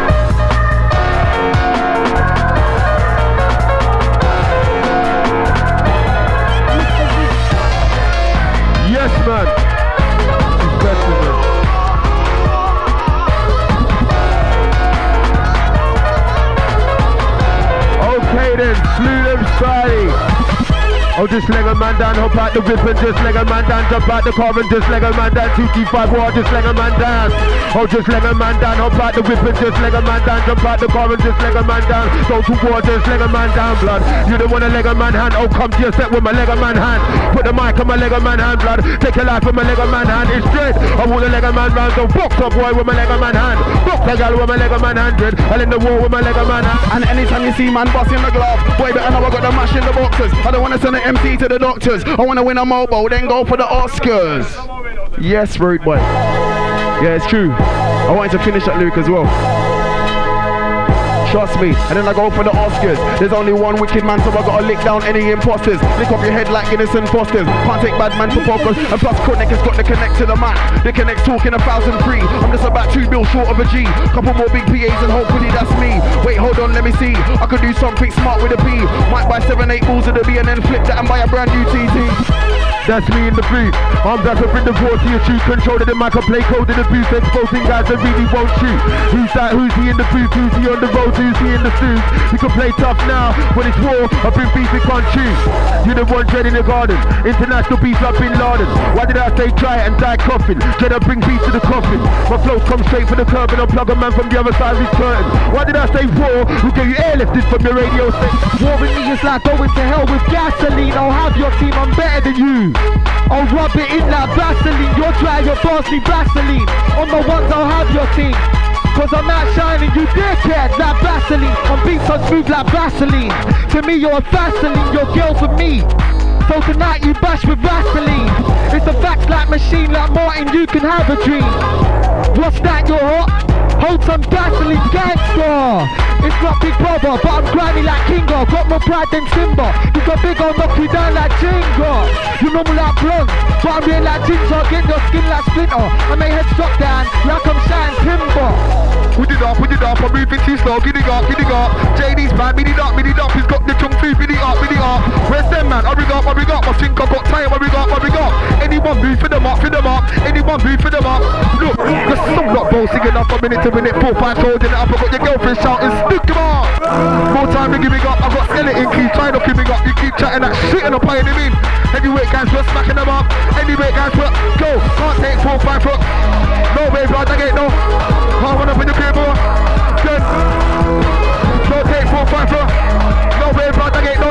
Oh, just leg a man down, hop out the whip and just leg a man down, jump out the car and just leg a man down, 2T5 war, just leg a man down. Oh, just leg a man down, hop out the whip and just leg a man down, jump out the car and just leg a man down. Go to war, just leg a man down, blood. You don't want a leg a man hand, oh, come to your set with my leg a man hand. Put the mic on my leg a man hand, blood. Take your life with my leg a man hand, it's straight. I want a leg a man round, so box up, boy, with my leg a man hand. Box a girl with my leg a man hundred. I'll in the war with my leg a man hand.
And anytime you see man busting the glove, boy, better know I got the mash in the boxes. I don't wanna send it MC to the doctors. I want to win a mobile, then go for the Oscars. Yes, rude boy. Yeah, it's true. I wanted to finish that lyric as well. Trust me. And then I go for the Oscars. There's only one wicked man, so I gotta lick down any imposters. Lick off your head like innocent fosters. Can't take bad man for focus. And plus, Connect has got to connect to the man. The connect talking a thousand three. I'm just about two bills short of a G. Couple more big PAs and hopefully that's me. Wait, hold on, let me see. I could do something smart with a P. Might buy seven, eight balls of the B and then flip that and buy a brand new TT.
That's me in the booth. I'm back in the voice to your truth. Control the mic, I play code in the booth. Exposing guys that really won't shoot. Who's that? Who's he in the booth? Who's he on the road? Who's he in the suit? You can play tough now. When it's war, I bring beef, we can't choose. You're the one dread in the garden. International beef like Bin Laden. Why did I say it and die coughing? Dread I bring beef to the coffin. My flows come straight from the curb and I plug a man from the other side of his curtain. Why did I say war? Who gave you airlifted from your radio station?
War with me is like going to hell with gasoline. I'll have your team, I'm better than you. I'll rub it in like Vaseline. You're try you're me Vaseline. On the ones I'll have your team. Cause I'm not shining, you dickhead, like Vaseline. I'm beat so smooth like Vaseline. To me, you're a Vaseline, your girl's with me. So tonight you bash with Vaseline. It's a facts like machine, like Martin, you can have a dream. What's that, you're hot? Hold some Vaseline gangster. It's not Big Brother, but I'm grimy like Kinga. Got more pride than Simba. You got big, I'll knock you down like Jenga. You me like bronze, but I'm real like ginger. Get your skin like Splinter. I may head drop down like I'm Shine Timber.
Put it up, put it up, I'm moving too slow, it up, it up. JD's bad, mini up, mini up, he's got the chung fu, mini up, mini up. Where's them man? I rig up, I rig up, I think I got time, I rig up, I rig up. Anyone move for them up, for them up, anyone move for them up. Look, the song not bowl singing up a minute to minute, four, five, holding it up, I got your girlfriend shouting, stick him up. More time to giving up, I've got skeleton keep trying to keep me up, you keep chatting that shit and I'm playing him in. Heavyweight guys, we're smacking them up. Heavyweight guys, we're go, can't take four, five foot. No way, blood, I get no. Can't run up in the boy. Good. Don't take four, five foot. No way, blood, I get no.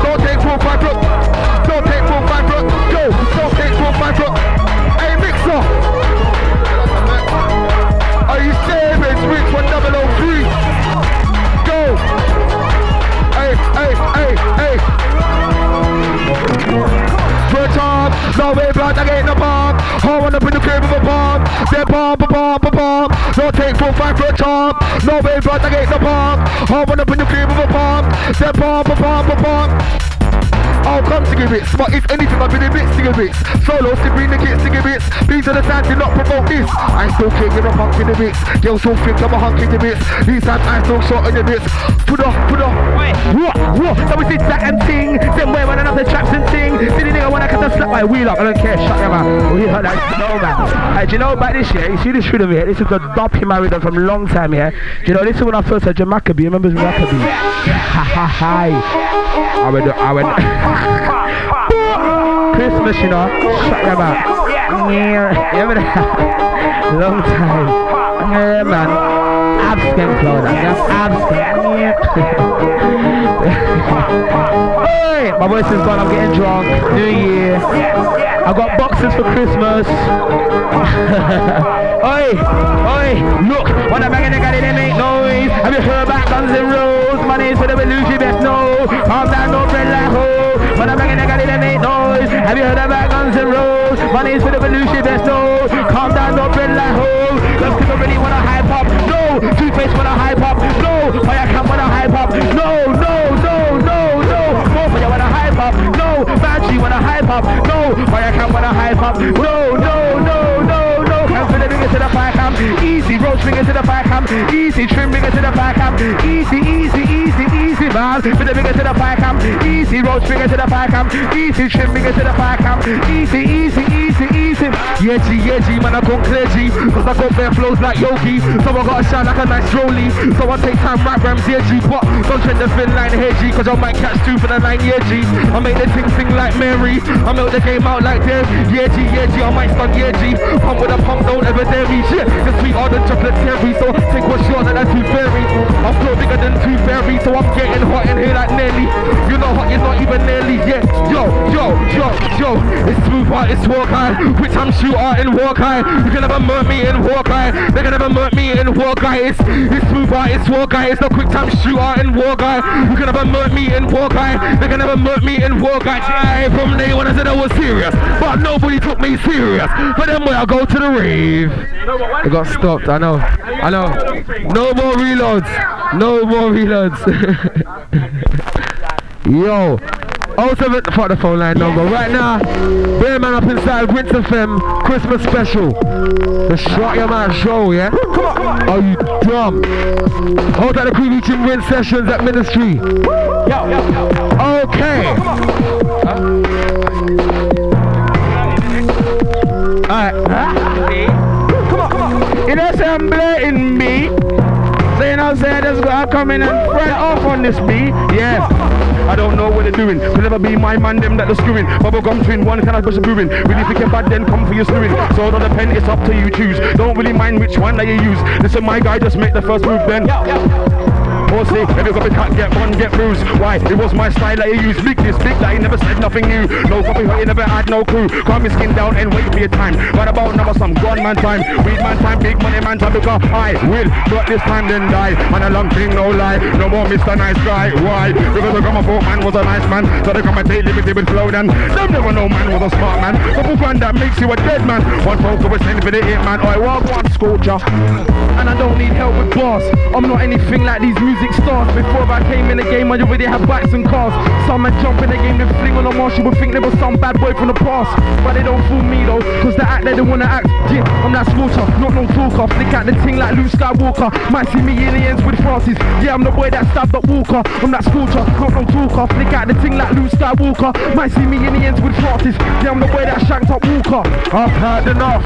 Don't take four, five foot. Don't take four, five foot. Go. Don't take four, five foot. Hey, mixer. Are you serious? Which one double O Hey, hey. Switch on, no way blood, I get in the bomb. On up in the crib of a bomb. Then bomb, bomb, bomb, bomb. No take four, five foot chomp. No way blood, I get in the bomb. On up in the crib of a bomb. Then bomb, bomb. I'll come to give it, but if anything, I've been in bits, singing bits. Solos to bring the kids, bits. These are the times to not promote this. I still can't give a punk in the bits. Girls still think I'm a hunk in the bits. These times I still short in the bits. Put off, put off. What, what? So we sit back and sing. Then wear one another traps and sing. See the nigga wanna cut a slap my wheel up. I don't care, shut your mouth. We heard that. No man. Hey, do you know about this year? You see this rhythm here? This is the dub him I rhythm from long time here. Do you know this is when I first heard Jamaica B. Remember Jamaica B? Hi. I went, I went. Christmas, you know. Shut your mouth.
Yeah. Long time. Yeah, man. I got abscent. Hey, my voice is gone. I'm getting drunk. New Year. I got boxes for Christmas. oi, oi, look. When I'm banging the guy, they make noise. Have you heard about Guns N' Roses? Money for the Belushi best no. Calm down, no bread like ho. When I'm banging the guy, they make noise. Have you heard about Guns N' Roses? Money for the Belushi best no. Calm down, no bread like ho. Cause people really wanna hype up. No, Two-Face wanna hype up. No, Fire Camp wanna hype up. No, no, up. No, Banshee wanna hype up. No, Fire Camp wanna hype up. No, no, no, no, no. Cancel the bring it to the fire camp. Easy, road bring it to the fire camp. Easy, trim bring it to the fire camp. Easy, easy, easy, easy, man. With the bring it to the fire camp. Easy, road bring it to the fire camp. Easy, trim bring it to the fire camp. Easy, easy, easy, easy. Yeah, G, yeah, G, man, I go clear G. Cause I got bare flows like Yogi. So I gotta shine like a nice rollie. So I take time, rap rams, G. But don't trend the thin line G. Cause I might catch two for the nine, G. I make the thing sing like Mary. I milk the game out like Dairy. Yeah, G, yeah, G. I might stun, G. Pump with a pump, don't ever dare me. Shit, the sweet harder chocolate cherry. So take what's yours and that's too fairy. I'm flow bigger than two fairy. So I'm getting hot in here like Nelly. You know hot, you're not even nearly, yeah. Yo, yo, yo, yo. It's smooth art, it's Hawkeye. Which I'm shoot art in Hawkeye. You can never murk me in Hawkeye. They can never murk me in Hawkeye. It's, it's smooth art, it's Hawkeye. It's the quick time shoot art in Hawkeye. You can never murk me in Hawkeye. They can never murk me in Hawkeye. Yeah, from day when I said I was serious. But nobody took me serious. But then when I go to the rave. It got stopped, I know. I know. No more reloads. No more reloads. Yo. Also, fuck the phone line number. Right now, Bear Man up inside Rinse FM Christmas special. The Shot Your Man show, yeah? Are you dumb? Hold out the crew reaching Rinse sessions at Ministry. Okay. come Alright.
You know, say I'm blatting me. So you know, say I just gotta come in and front off on this beat. Yeah. I don't know what they're doing. Will never be my man, them that they're screwing. Bubble gum twin, one kind I push brewing. Really think you're bad, then come for your screwing. So don't depend, it's up to you choose. Don't really mind which one that you use. Listen, my guy, just make the first move then. Pussy, if you got me cut, get one, get bruised. Why? It was my style that you used. Big this, big that, he never said nothing new. No copy, he never had no crew. Calm your skin down and wait for your time. Right about now, some gun man time. Weed man time, big money man time. Because I will not this time then die. And a long thing, no lie. No more Mr. Nice Guy. Why? Because I the grammar folk man was a nice man. So they come and take liberty with flow then. Them never know man was a smart man. Couple grand that makes you a dead man. One folk was sent for the eight man. I walk one sculpture. And I don't need help with bars. I'm not anything like these music stars. Before I came in the game, I already had bikes and cars. Some had jump in the game, they fling on a marsh. You would think they was some bad boy from the past. But they don't fool me though, cause they act they don't wanna act. Yeah, I'm that scorcher, not no talker. Flick at the ting like Luke Skywalker. Might see me aliens with Francis. Yeah, I'm the boy that stabbed up Walker. I'm that scorcher, not no talker. Flick at the ting like Luke Skywalker. Might see me aliens with Francis. Yeah, I'm the boy that shanked up Walker.
I've had enough.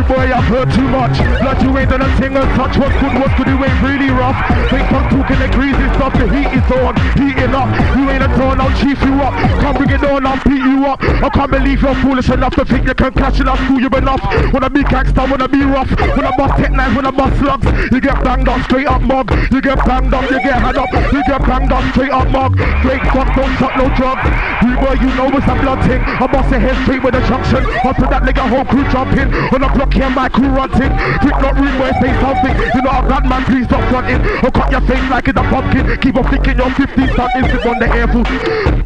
Rude boy, I've heard too much. Blood, you ain't done a thing and touch. What's good, what's good, you ain't really rough. Think I'm talking the greasy stuff, the heat is on, heating up. You ain't a turn, I'll chief you up. Come bring it on, I'll beat you up. I can't believe you're foolish enough to think you can catch it, I'll you enough. Wanna be gangster, wanna be rough. Wanna bust tech knives, wanna bust slugs. You get banged up, straight up mug. You get banged up, you get had up. You get banged up, straight up mug. Straight fuck, don't no drugs. You boy, you know it's a blood thing. I bust a head straight with a junction. Onto that nigga whole crew jumping. On the block here, my crew running. Quick not rude boy, say something. You know a bad man, please stop fronting. I'll cut your face like it's a pumpkin. Keep on thinking your 50 something. Sit on the air food.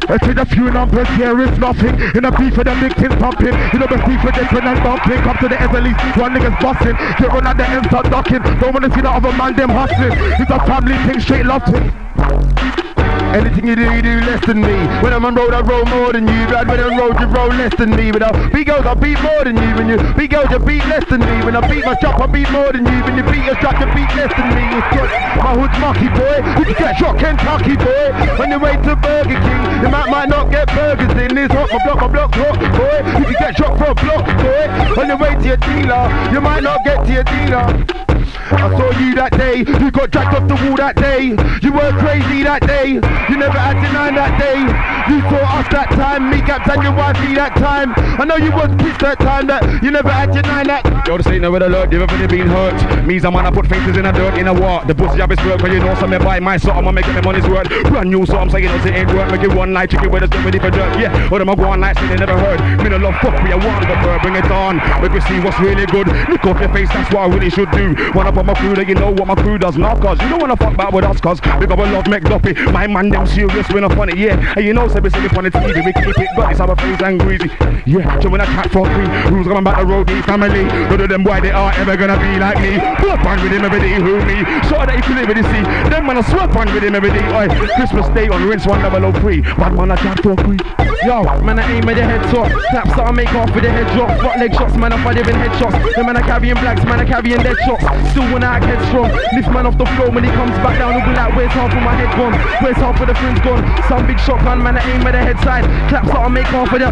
I say the few numbers here is nothing. In a beef with the things pumping. You know the beef with the and bumping. Come to the Everly, one nigga's busting. You run at the end, start ducking. Don't wanna see the other man, them hustling. It's a family thing, straight love thing. Anything you do, you do less than me. When I'm on road, I roll more than you. But when I'm on road, you roll less than me. When I beat girls, I beat more than you. When you beat girls, you beat less than me. When I beat my shop, I beat more than you. When you beat your shop, you beat less than me. It's good. My hood's mucky, boy. You get shot Kentucky, boy. When you wait to Burger King, you might, might not get burgers in. This hot, my block, my block, hot, boy. You get shot for a block, boy. When you wait to your dealer, you might not get to your dealer. I saw you that day, you got dragged off the wall that day. You were crazy that day.
You never had to nine that day. You saw us that time, me gaps and your wifey that time. I know you was pissed that time that you never had to nine that.
Yo, this ain't no red alert, you've ever been hurt. Me's a man, I put faces in the dirt, in a what? The pussy job is work, cause you know something buy my sort, I'ma my money's worth. Brand new, so I'm saying it ain't work. Make it one night, chicken with get ready for dirt. Yeah, or them a go on nights, they never heard. Me no love fuck, we a one the bird, bring it on. Make we see what's really good. Look off your face, that's what I really should do. One up on my crew, that you know what my crew does. Not cause you don't wanna fuck back with us, cause we got a love make duppy. My man, them serious, we not funny, yeah. And you know, so we see it on the TV, we keep it, got this our face and greasy. Yeah, so when I cat for free, who's coming back the road, the family? None of them why they are ever gonna be like me. Pull up on with him every day, who me? So that you can live with the see. Them man, I swap on with him every day. Oi, Christmas Day on rinse one double oh three. Bad man, I cat for free.
Yo, man, I aim at the head top. Taps that I make off with the head drop. Fuck leg shots, man, I fight even headshots. The man, I carrying blacks, man, I carrying dead shots. Still when I head strong. Lift man off the floor when he comes back down. He'll be like, where's half of my head gone? Where's half of the fringe gone? Some big shotgun, man, I aim at the head side. Claps that I make off with the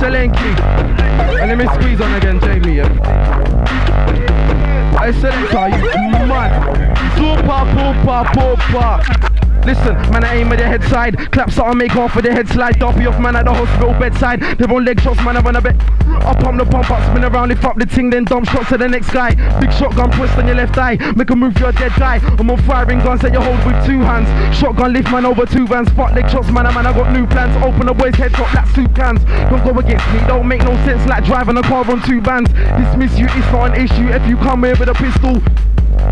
Selenki. And let me squeeze on again, Jamie, yeah. I said it, you mad? Super, poopa, poopa. Listen, man, I aim at the head side. Claps that I make off with the head slide. Doppy off, man, at the hospital bedside. They won't leg shots, man, I run a bit. Up pump the pump up, spin around, lift up the ting, then dump shots to the next guy. Big shotgun twist on your left eye. Make a move, you're dead guy. I'm on firing guns that you hold with two hands. Shotgun lift, man, over two vans. Fuck leg shots, man, I man, I got new plans. Open the boy's head top, that's two cans. Don't go against me, don't make no sense like driving a car on two bands. Dismiss you, it's not an issue if you come here with a pistol.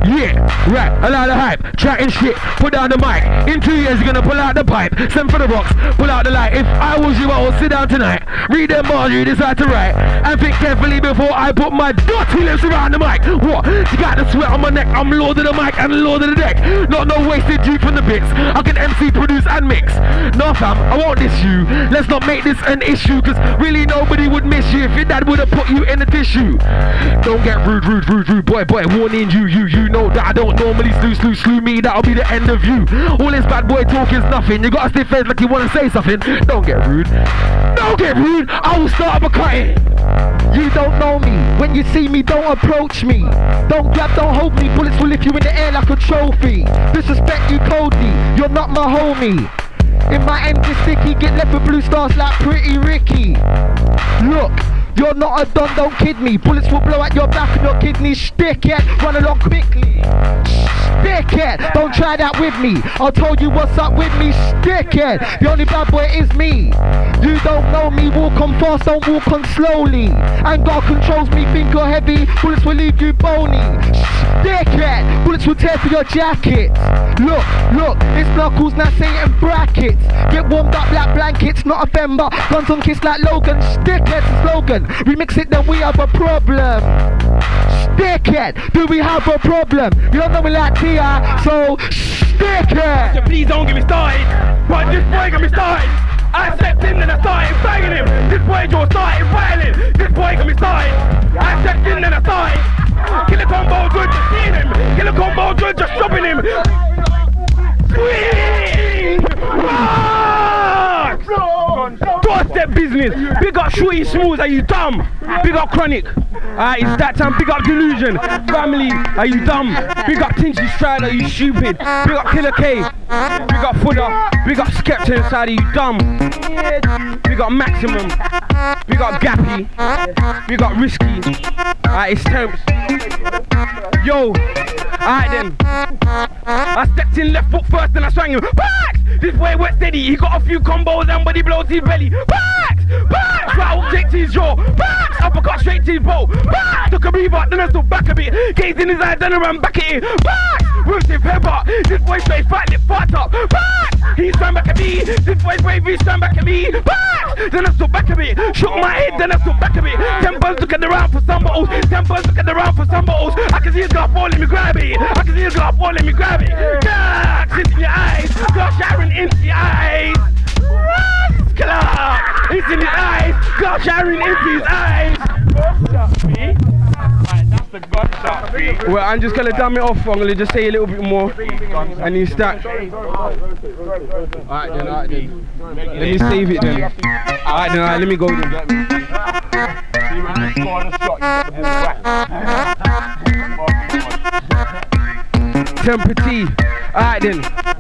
Yeah, right, a lot of hype, chatting shit, put down the mic. In two years, you're gonna pull out the pipe, send for the box, pull out the light. If I was you, I would sit down tonight, read them bars you decide to write, and think carefully before I put my dirty lips around the mic. What? You got the sweat on my neck, I'm lord of the mic and lord of the deck. Not no wasted juice from the bits, I can MC, produce, and mix. No fam, I won't diss you, let's not make this an issue, cause really nobody would miss you if your dad would have put you in a tissue. Don't get rude, rude, rude, rude, boy, boy, warning you, you, you know that I don't normally slew, slew, slew me, that'll be the end of you. All this bad boy talk is nothing, you got a stiff head like you wanna say something. Don't get rude, don't get rude, I will start up a cutting.
You don't know me. When you see me, don't approach me. Don't grab, don't hold me. Bullets will lift you in the air like a trophy. Disrespect you coldly. You're not my homie. In my empty sticky, get left with blue stars like Pretty Ricky. Look, you're not a don, don't kid me. Bullets will blow out your back and your kidneys. Stick it, run along quickly. Stick it, don't try that with me. I'll tell you what's up with me. Stick it, the only bad boy is me. You don't know me, walk on fast, don't walk on slowly. And God controls me, think you're heavy. Bullets will leave you bony. Stick it, bullets will tear through your jacket. Look, look, it's knuckles, now say in brackets. Get warmed up like blankets, not a fember. Guns on kiss like Logan. Stick it, slogan. Remix it, then we have a problem. Stick it, do we have a problem? You don't know me like T.I., so stick it.
Please don't get me started. But this boy got me started. I stepped in and I started banging him. This boy just started violent. This boy got me started. I stepped in and I started. Kill a combo good, just seeing him. Kill a combo good, just stopping him. Swing! Rock! Doorstep business. Big up Shorty Smooth, are you dumb? Big up Chronic. Alright, it's that time. Big up Delusion. Family, are you dumb? Big up Tinchy Stryder, are you stupid? Big up Killer K. Big up Footer. Big up Skepta inside, are you dumb? Big up Maximum. Big up Gappy. Big up Risky. Alright, it's Temps. Yo, alright then. I stepped in left foot first and I swung him. Backs! This boy went steady. He got a few combos and he blows his belly. Backs! Backs! Right kick to his jaw. Backs! Uppercut straight to his bow. Backs! Took a breather, then I stood back a bit. Gazed in his eyes, then I ran back at him. Backs! Whipped his pepper. This boy straight fat lip fucked up. Backs! He swam back at me. This boy's brave, he swam back at me. Backs! Then I stood back a bit. Shook my head, then I stood back a bit. Ten buns looking around for some bottles. Ten buns looking around for some bottles. I can see his girl falling, me grab it. I can see his girl falling, me grab it. Backs! It's in your eyes. Girl showering into your eyes. Rascal! It's in his eyes. Girl showering into his eyes. Well, I'm just gonna dumb it off. I'm gonna just say a little bit more, and you start. Alright then, alright then. Let me save it then. Alright then, alright. Let me go then. Tempa T. Alright then.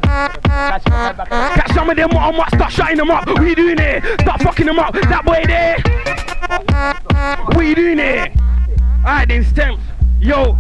Catch some of them, what I might start shutting them up. What you doing here? Start fucking them up. That boy there. What you doing here? Alright then, stamps. Yo.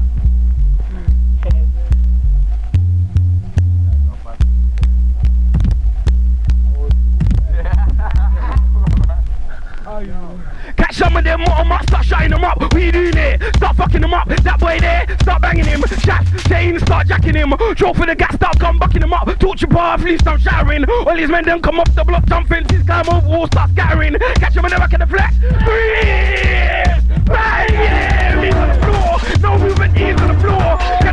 Catch some of them, might start shutting them up. You doing here? Start fucking them up. That boy there, start banging him. Shots, saying, start jacking him. Draw for the gas, start come bucking him up. Your bar, please start showering. All these men then come off the block, jump fences, climb over walls, start scattering. Catch him in the back of the flesh. Freeze! Bang him! He's on the floor. No movement, he's on the floor.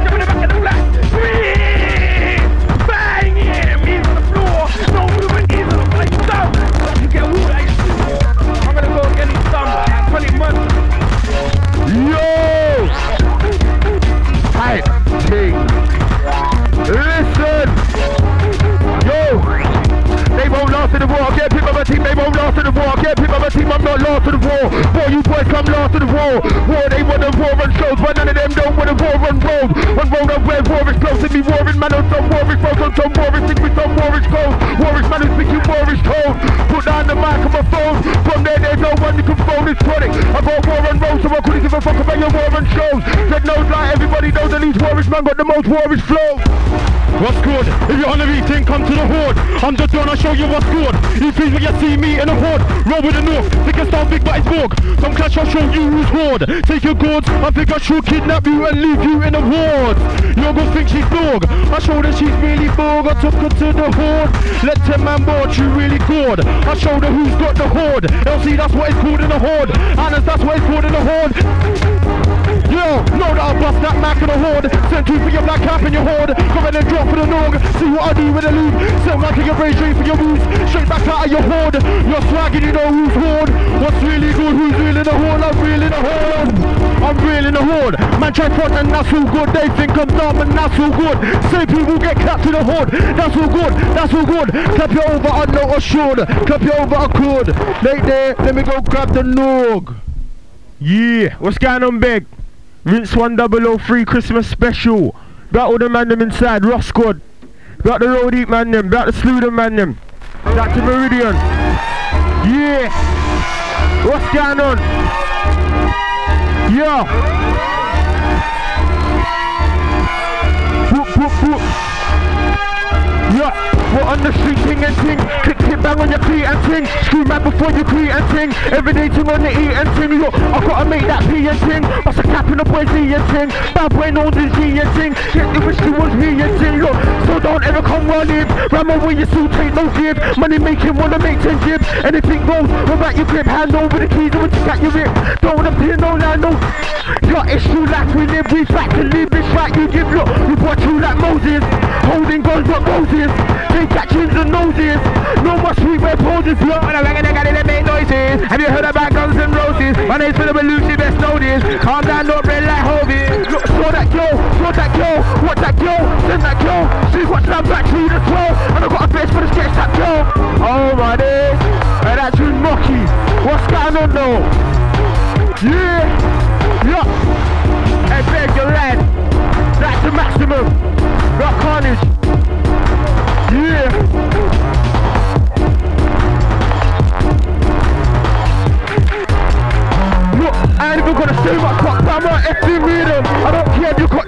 Team. They won't last in the war. I can't pick up my team. I'm not last in the war. Boy, you boys come last in the war. War, they want the war on shows, but none of them don't want the war on road. On road, on where war is close. And me warring man on some warrish roads. On some warrish think with some warrish clothes. Warrish man who's speaking warrish code. Put down the mic on my phone. From there, there's no one you can phone this product. I got war on road, so I couldn't give a fuck about your war on shows. Said no like everybody knows that these warrish man got the most warrish flow.
What's good? If you're on a meeting, come to the horde. I'm just gonna show you what's good. You please when you see me in a horde. Roll with the north. Think it's sound big, but it's Borg. Come clash, I'll show you who's horde. Take your gourds. I think I should kidnap you and leave you in a ward. You're gonna think she's Borg. I showed her she's really Borg. I took her to the horde. Let ten man board, she really good. I showed her who's got the horde. LC, that's what it's called in a horde. Annas, that's what it's called in a horde. Yo, know that I'll bust that Mac in the horde. Send two for your black cap and your horde. Go ahead and drop for the nog. See what I do with the loot. Send one to your brain straight for your moves. Straight back out of your horde. You're swagging, you know who's horde. What's really good, who's real in the horde? I'm real in the horde. I'm real in the horde. Man try front and that's all good. They think I'm dumb and that's all good. Say people get clapped to the horde. That's all good, that's all good. Clap you over, I know I should. Clap you over, I could. Late there, let me go grab the nog. Yeah, what's going on, big? Rinse 1003 Christmas special. Got all the man them inside, Ruff Sqwad. Got the Roll Deep man them, got the Sludon man them. Got the Meridian. Yeah. What's going on? Yeah. We're on the street ting and ting. Click hit bang on your feet and ting. Scream out before you create and ting. Every day ting on the eat and ting. Look, I gotta make that P and ting. Bust a cap in the boy Z and ting. Bad boy knows the G and ting. Get the wish you was me and ting. Look, so don't ever come run in. Ram away your suit, take no give. Money making, wanna make ten jibs. Anything goes, without your grip. Hand over the keys, and you got your rip. Don't wanna pin no line, no. Yeah, it's true like we live. We back to live, it's right you give. Look, we brought you like Moses. Holding guns like Moses. They catching the noses. No more streetwear poses. Look, when I bang and they got it, make noises. Have you heard about Guns and Roses? My name's Philip Belushi, best know this. Calm down, don't red like Hobie. Look, show that girl, show that girl. Watch that girl, send that girl. She watch that back through the swell. And I got a face for the sketch that girl. Oh my days. And that's you Mocky. What's going on though? Yeah. Yeah. Hey, beg your lad. That's the maximum. Rock carnage. Yeah. I ain't even gonna say my cock, but I'm not effing rhythm. I don't care if you got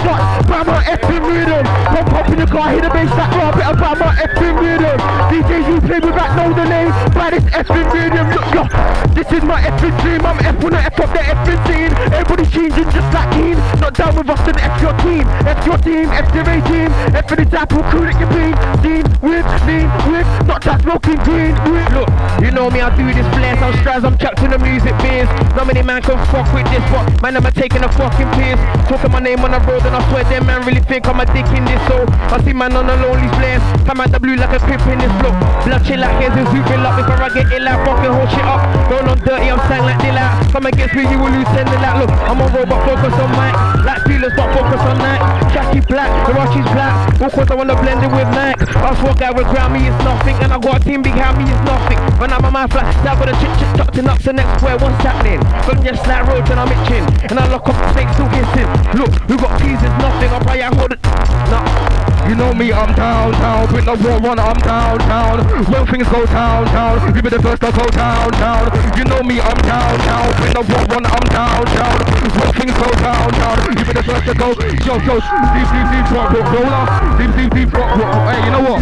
dots, but I'm not effing rhythm. Pump up in the car, hear the bass that raw, but I'm not effing rhythm. DJs you play with that know the name, it's effing rhythm. Look, yo, this is my effing dream. I'm F when I F up the effing scene. Everybody's changing just like Keen. Not down with us, then F your team. F your team, F the regime. F for the apple crew that you're being seen with, lean with, not just smoking green. With. Look, you know me, I do this blast. I'm straps, I'm chucked in the music biz. Not many man can fuck with this, but man, I'm taking a fucking piss. Talking my name on the road, and I swear them man really think I'm a dick in this. So I see man on the lonely blast. Come out the blue like a crip in this block. Blood chill like hairs and zooping up. If I get ill, I fucking hold shit up. Going on dirty, I'm sang like Dilla. Come against me, you will lose sending that. Look, I'm on road, but focus on mic. Like feelers, but focus on that. Jackie black, Hirashi's black. All cause I wanna blend it with Mac. I swear guy with ground me is nothing. And I got a team behind me is nothing. When I'm on my flat, now got a chit chit tucked in up to next square. What's happening? From just like roads and I'm itching. And I lock up the snake still hissing. Look, we got keys, is nothing. I'll probably hold it. Nah.
You know me, I'm downtown. With the war on, I'm downtown. When things go downtown, you be the first to go downtown. You know me, I'm downtown. With the war on, I'm downtown. When things go downtown, you be the first to go. Yo, yo, deep, deep, deep, rock, rock, roller. Deep, deep, deep, rock, rock. Hey, you know what?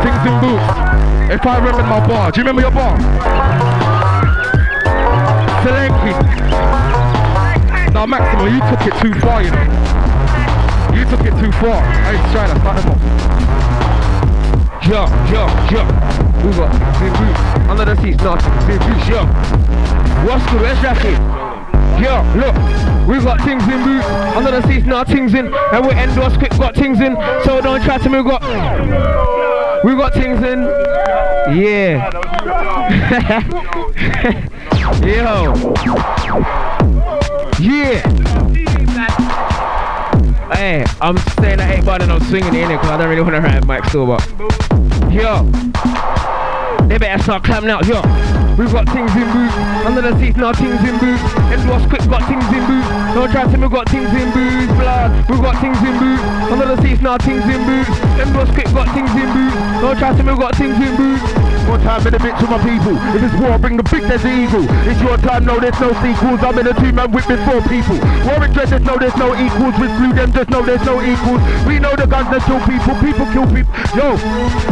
Things in boots. If I remember my bar, do you remember your bar? Selenki. Now, Maximo, you took it too far, you know. You took it too far. Hey, Stryder, start them off. Jump, yo, yo. We got big boots. Under the seats, not big boots, yo. What's good? Where's Jackie? Yo, look, we've got things in boots, under the seats, not things in, and we're endorse quick, got things in, so don't try to me, we got, we got things in, yeah. Yo. Yeah. Hey, I'm saying I ain't button, I'm swinging in it because I don't really want to ride Mike Silver. Yo. They better start climbing out, yo. We've got things in boots. Under the seats, now things in boots. Endorse quick, got things in boots. No to me, got things in boots. Blood, we've got things in boots. Under the seats, now things in boots. Endorse quick, got things in boots. No to me, got things in boots.
One time in a bit to my people. If it's war, bring the big there's the eagle. It's your time, no, there's no sequels. I'm in a two man whip with four people. War and dread, there's no, there's no equals. With blue, them just know there's no equals. We know the guns that kill people, people kill people. Yo,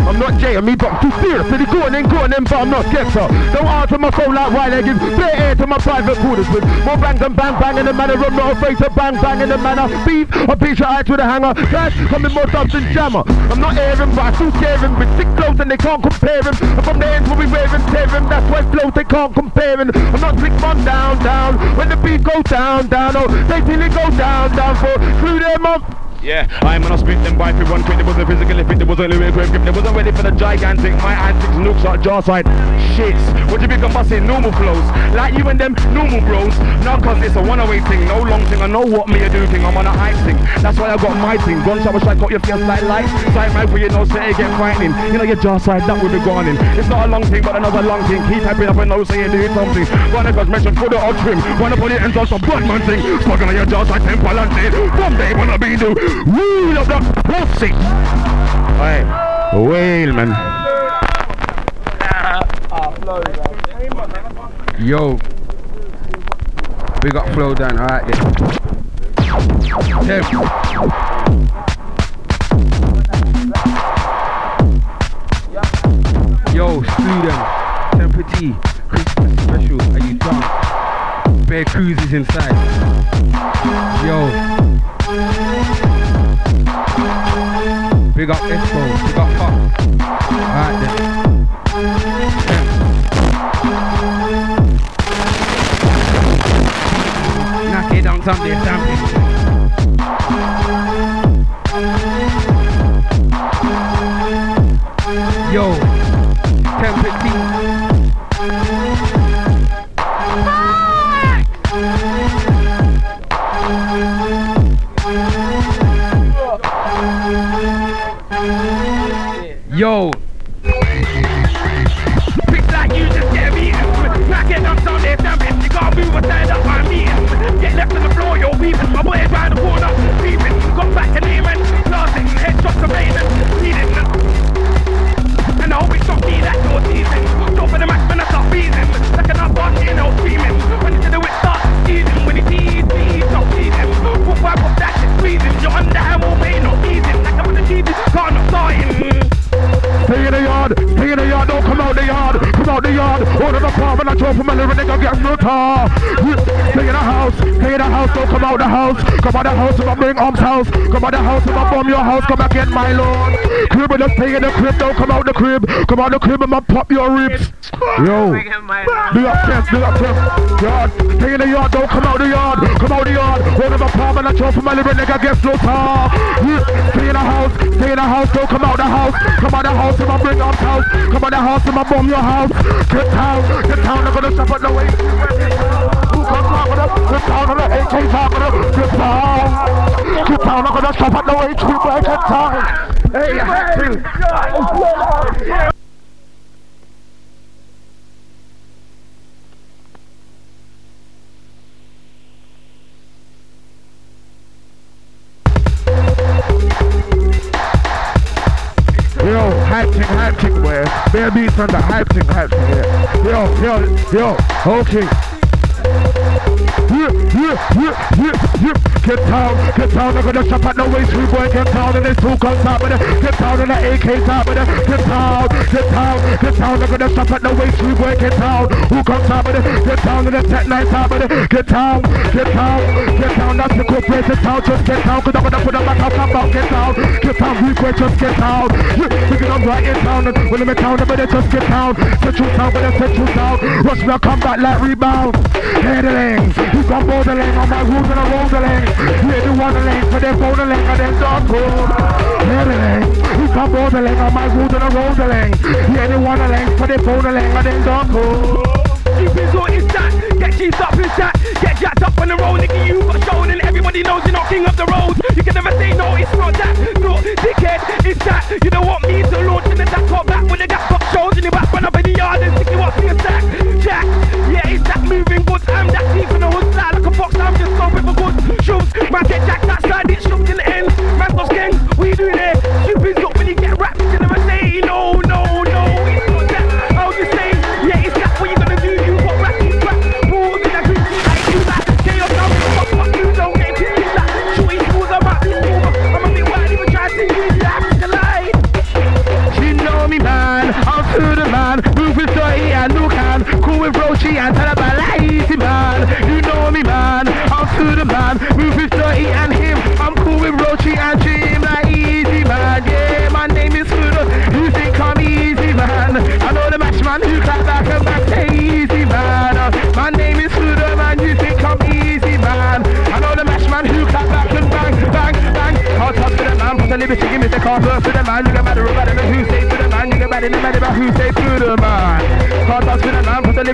I'm not Jay, I'm me, but I'm too serious. Pretty good and then good and then, but I'm not Skepta. Don't answer my phone like why they give air to my private quarters with more bang and bang bang in the manner. I'm not afraid to bang bang in the manner. Beef, a of ice with a hanger. Cash, coming more subs than jammer. I'm not airing, but I still scare him with thick clothes and they can't compare him. And from the ends we'll be wearing, tear him. That's why flows they can't compare And I'm not slick man down, down. When the beat goes down, down, oh, they till it go down, down for screw them up. Yeah, I'm gonna spit them by one quick. There wasn't physically fit, there wasn't lyric grip. There wasn't ready for the gigantic. My antics, nooks are jaw side shits. What you become busting normal flows? Like you and them normal bros. Now cause it's a one away thing, no long thing. I know what me a do thing. I'm on a hype thing. That's why I got my thing. Gunshot wish I got your face like light. Side right where you know say it get frightening. You know your jaw side that will be gone in. It's not a long thing, but another long thing. Keep hyping up and no say you do something. One of us mention put it or trim. Wanna put it in some blood man thing. Smoking on your jaw side temple and say, one day wanna be new. Wheel of the pussy. Hey, whale man.
Yo. We got flow down, alright then. Tim. Yo, Tempa T, Christmas special, are you done? Bear cruises inside. Yo. Big up Expo, big up Pop. Alright then. Knock it down someday,
something. Come out the house if I bring arms house, come out the house I bomb your house, come back get my lord. Crib and stay in the crib, don't come out the crib, come out the crib and I pop your ribs. Yo, do up test, do up test, yard, stay in the yard, don't come out the yard, come out the yard, order the farm and I drop from a lyric nigga get no tar. Stay in the house, stay in the house, don't come out the house, come out the house if I bring arms house, come out the house if I bomb your house. Get down, get down, I'm gonna stop at the way. Get down on the AK talking Get down, get down, I'm gonna stop at the way. Two boy, get down. Hey, I had to. hype thing, boy. Bare beats on the hype thing, hype thing, yeah. Yo, yo, yo, okay. Yeah, yeah, yeah, yeah, yeah. Get down, get down, I'm gonna shop at the waist, we boy, get down, and it's two comes out with it. Get down, and the AK top with it. Get down, get down, get down, I'm gonna shop at the waist, we boy, get down. Who comes out with it? Get down, and the tech nine top with it. Get down, get down, get down, that's the corporate town, just get down, cause I'm gonna put them back up, come back, get down. Get down, we boy, just get down. Yeah, thinking I'm right in town, and when I'm in town, I'm gonna just get down. Central town, gonna central town. Rush me, I come back like rebound. Hear the lanes, you got more lane on my rules and I. Hear the lane for them phone the lane and them dog cool. You got more the lane on my rules and I. Hear the lane for them phone the lane and them dog cool.
Stupid what is that? Get cheesed up is that? Get jacked up on the road, nigga, you got shown and everybody knows you're not king of the road. You can never say no, it's not that. No, dickhead, it's that. You don't want me to launch in the back top back when the gas got shows in your back, run up in the yard and stick you up man, it's shook till the end. Man, what you doing there?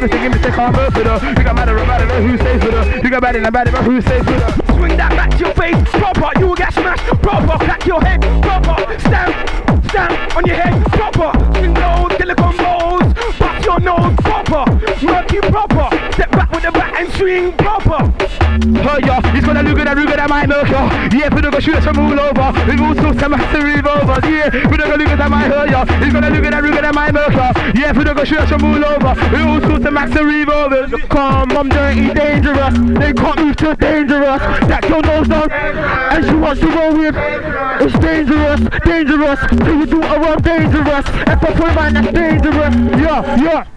For the man. Put the liberty, give me the car first for the. You get mad about it, who say for the. You get mad in the man about who say for the.
Swing that back to your face, proper, you will get smashed, proper, crack your head, proper, stamp, stamp on your head, proper, swing those silicone balls, bust your nose, proper, you proper, with the bat and swing proper.
Hurt ya, he's gonna look at look at that, my milk ya. Yeah, we don't go shoot us from all over. We move to some massive revolvers. Yeah, we don't go look at that, my hurt ya. He's gonna look at look at that, my milk ya. Yeah, we don't go shoot us from all over. We move to some massive revolvers. Come, I'm dirty, dangerous. They can't move too dangerous. That girl knows down, and she wants to roll with. It's dangerous, dangerous. Do you do around dangerous? If I put man, that's dangerous. Yeah, yeah.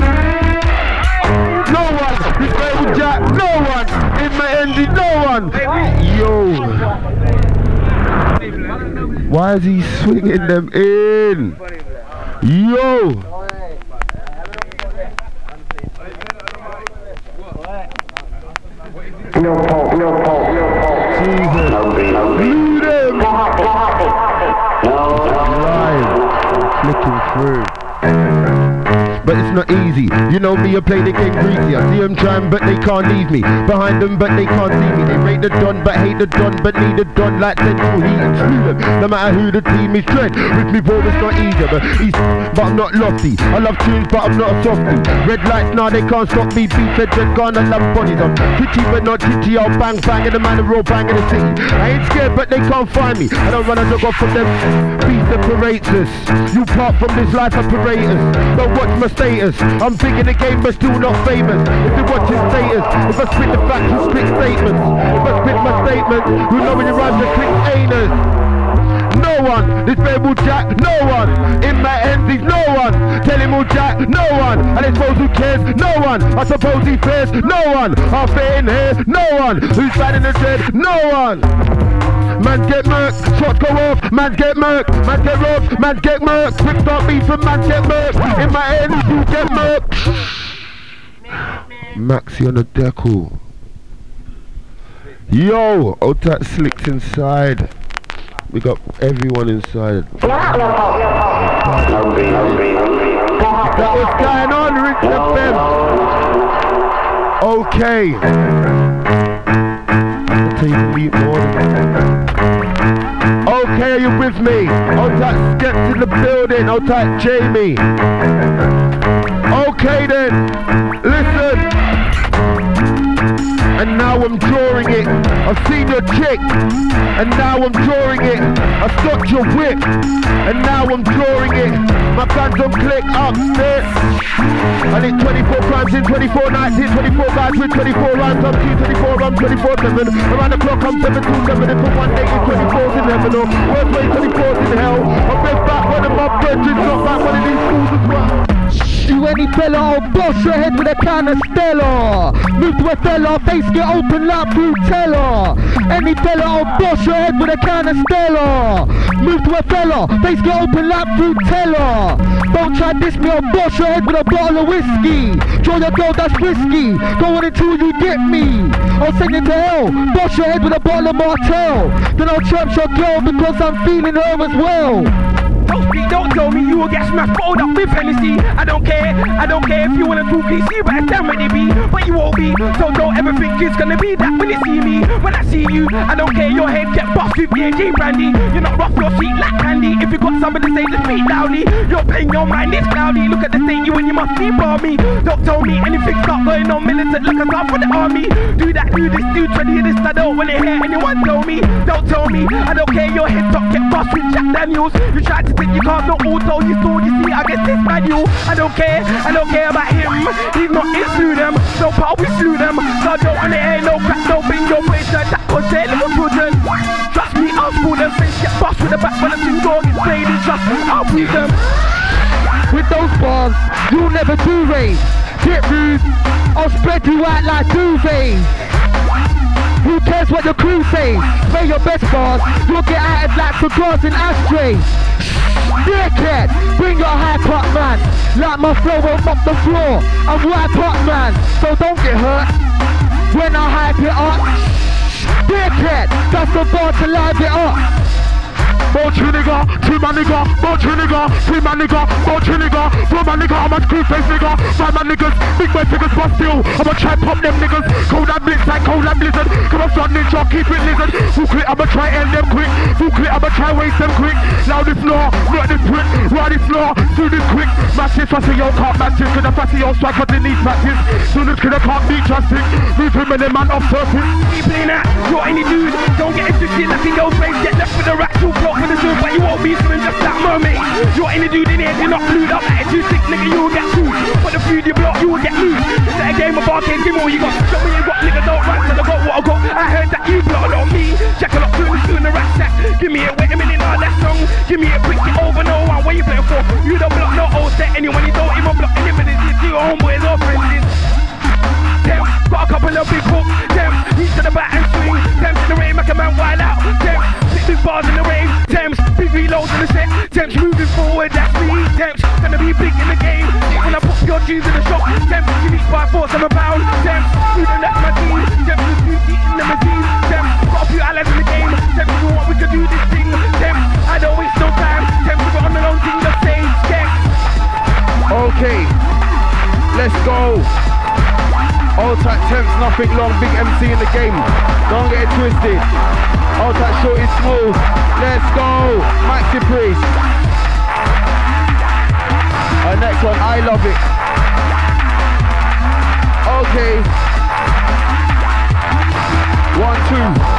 Jack. No one. In my envy. No one. Yo. Why is he swinging them in? Yo. Jesus. Lead him. Live. Flicking through. Not easy. You know me, I play the game greasy. I see them trying, but they can't leave me. Behind them, but they can't see me. They rate the Don, but hate the Don, but need the Don like central heat and screw them. No matter who the team is tread. With me, bro, it's not easier, but easy. But I'm not lofty. I love tunes, but I'm not a softy. Red lights, nah, they can't stop me. Fed, red gun, I love bodies. I'm kitty, but not titty. I'll bang, bang in the man, roll bang in the city. I ain't scared, but they can't find me. I don't run a look off from them. Beef apparatus. You part from this life apparatus. Don't watch my status. I'm big in the game, but still not famous. If you watch his status, if I spit the facts, you spit statements. If I spit my statements, you know when you rhymes are quick anus. No one, this Babel Jack, no one. In my ends, no one. Tell him all Jack, no one. And I suppose who cares? No one. I suppose he fears, no one. Half in here, no one. Who's bad in the dead? No one. Man get murked, shots go off, man get murked, man get robbed, man get murked, quick start beefing, man get murked, in my head you get murked. Maxi on the decal. Yo, that slicked inside. We got everyone inside. That was going on, Rich FM. Okay. I'll you to more. Okay, are you with me? I'll type Skep's in the building. I'll type JME. Okay then. Listen.
And now I'm drawing it. I've seen your chick, and now I'm drawing it. I stopped your whip, and now I'm drawing it. My fans don't click upstairs. I need 24 crimes in 24 nights, hit 24 guys with 24 rhymes. I'm T24, I'm 24 7. Around the clock, I'm 7 2 7. And for one day, 24's in heaven. Oh. Or worst way, 24's in hell. I'm back one of my brethren,
Fella, I'll oh, boss your head with a can of Stella. Move to a fella, face get open like Brutella. Any fella, I'll oh, boss your head with a can of Stella. Move to a fella, face get open like Brutella. Don't try diss me, I'll boss your head with a bottle of whiskey. Draw your girl, that's risky. Go on until you get me. I'll send you to hell. Boss your head with a bottle of Martell. Then I'll trap your girl because I'm feeling her as well.
Don't don't tell me you will get smashed, bottled up with Hennessy. I don't care, I don't care if you wanna talk PC, but it's damn ready be, but you won't be. So don't ever think it's gonna be that when you see me. When I see you, I don't care, your head get bust with J brandy. You're not rough, your feet like candy. If you got somebody to say, just speak loudly. Your pain, your mind is cloudy. Look at the state you and you must be me. Don't tell me anything start going on militant like a for the army. Do that, do this, do 20 this, I don't wanna hear anyone tell me. Don't tell me, I don't care, your head top get bust with Jack Daniels. You tried to think you can't no auto, you saw, you see, I guess this manual. I don't care, I don't care about him. He's not into them, so pal, we slew them. So I don't wanna hear no crack, no way to that content, children. Trust me, I'll school them, face get bust with the back when the two dog in trust. I'll beat them.
With those bars, you'll never do rave. Get rude, I'll spread you out like duvets. Who cares what your crew say? Play your best bars, you'll get out of like cigars and ashtrays. Dickhead, bring your high pot man. Like my flow will mop the floor. I'm white pot man, so don't get hurt. When I hype it up, dickhead, that's the bar to live it up.
Of nigga, two man nigga, of nigga, three man nigga, of nigga, four man nigga, I'm a crew face nigga, five man niggas, big boy figures, but still, I'ma try pop them niggas, cold and blitz like cold and blizzard, come on son ninja, keep it lizard, full clip, I'ma try end them quick, full clip, I'ma try waste them quick, now this law, not this prick, ride this law, do this quick, massive, fussy, yo, can't match it, cause fussy, yo, swag, but they need practice, soon as kid, I can't be trusted, move him and the man off surface.
Keep playing that, you're any dude, don't get into shit like in your face, get left with the rat, two block the but you won't be swimming just that mermaid. You're any dude in here, you're not glued up, attitude sick, nigga, you will get food. But the food you block, you will get loose. It's a game of arcade, give me all you got. Show me you got, nigga, don't run till I got what I got. I heard that you blocked on me. Check a lot, doing doing the rat sack. Give me a wait a minute, nah, that's wrong. Give me a quick get over, no one. What you playing for? You don't block no old set, anyone you don't even block anybody. It's your homeboys or friends. Reloads in the set. Thames moving forward, that's me. Thames, gonna be big in the game. When I your jeans in the shop. Reach by four, seven pound. Done that's my team. You beauty in the machine. Thames, got a few allies in the game. Thames, you want we could do this thing. Thames, I don't waste no time. Thames, we got on the long thing, the same. Thames.
Okay, let's go. All tight temps, nothing long, big MC in the game. Don't get it twisted. All tight short is smooth. Let's go. Maxi Priest. Our next one, I love it. Okay. One, two.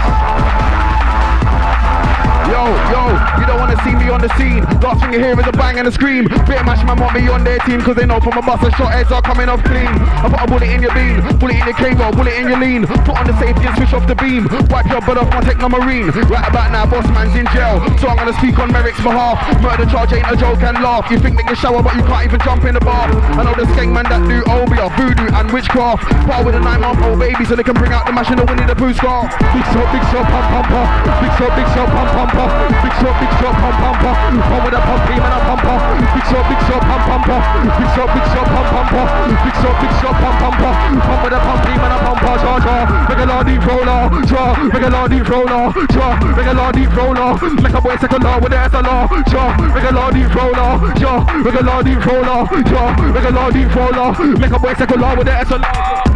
Yo, yo, you don't wanna see me on the scene. Last thing you hear is a bang and a scream. Bit match man want me on their team, cause they know from a bus a shot heads are coming off clean. I put a bullet in your bean, bullet in your cable, bullet in your lean. Put on the safety and switch off the beam. Wipe your butt off my Technomarine. Right about now, boss man's in jail. So I'm gonna speak on Merrick's behalf. Murder charge ain't a joke and laugh. You think they can shower, but you can't even jump in the bath. I know the skank man that do obeah, voodoo and witchcraft. Part with a nine month old baby so they can bring out the mash in the Winnie the Pooh scarf.
Big shot, big shot, pump, pump, pump. Big shot, big shot, pump, pump, pump. Big shot, big shot, pump, pump, pump. Pump with a pump team and a pump, pump. Big shot, big shot, pump, pump, pump. Big shot, big shot, pump, pump, pump. Big shot, big shot, pump, pump, pump. Pump with a pump team and a pump, pump, jaw, jaw. Make a lot deep roller, jaw. Make a lot deep roller, jaw. Make a lot deep roller. Make a boy second law with the SLR, jaw. Make a lot deep roller, jaw. Make a lot deep roller, jaw. Make a lot deep roller. Make a boy second law with the SLR.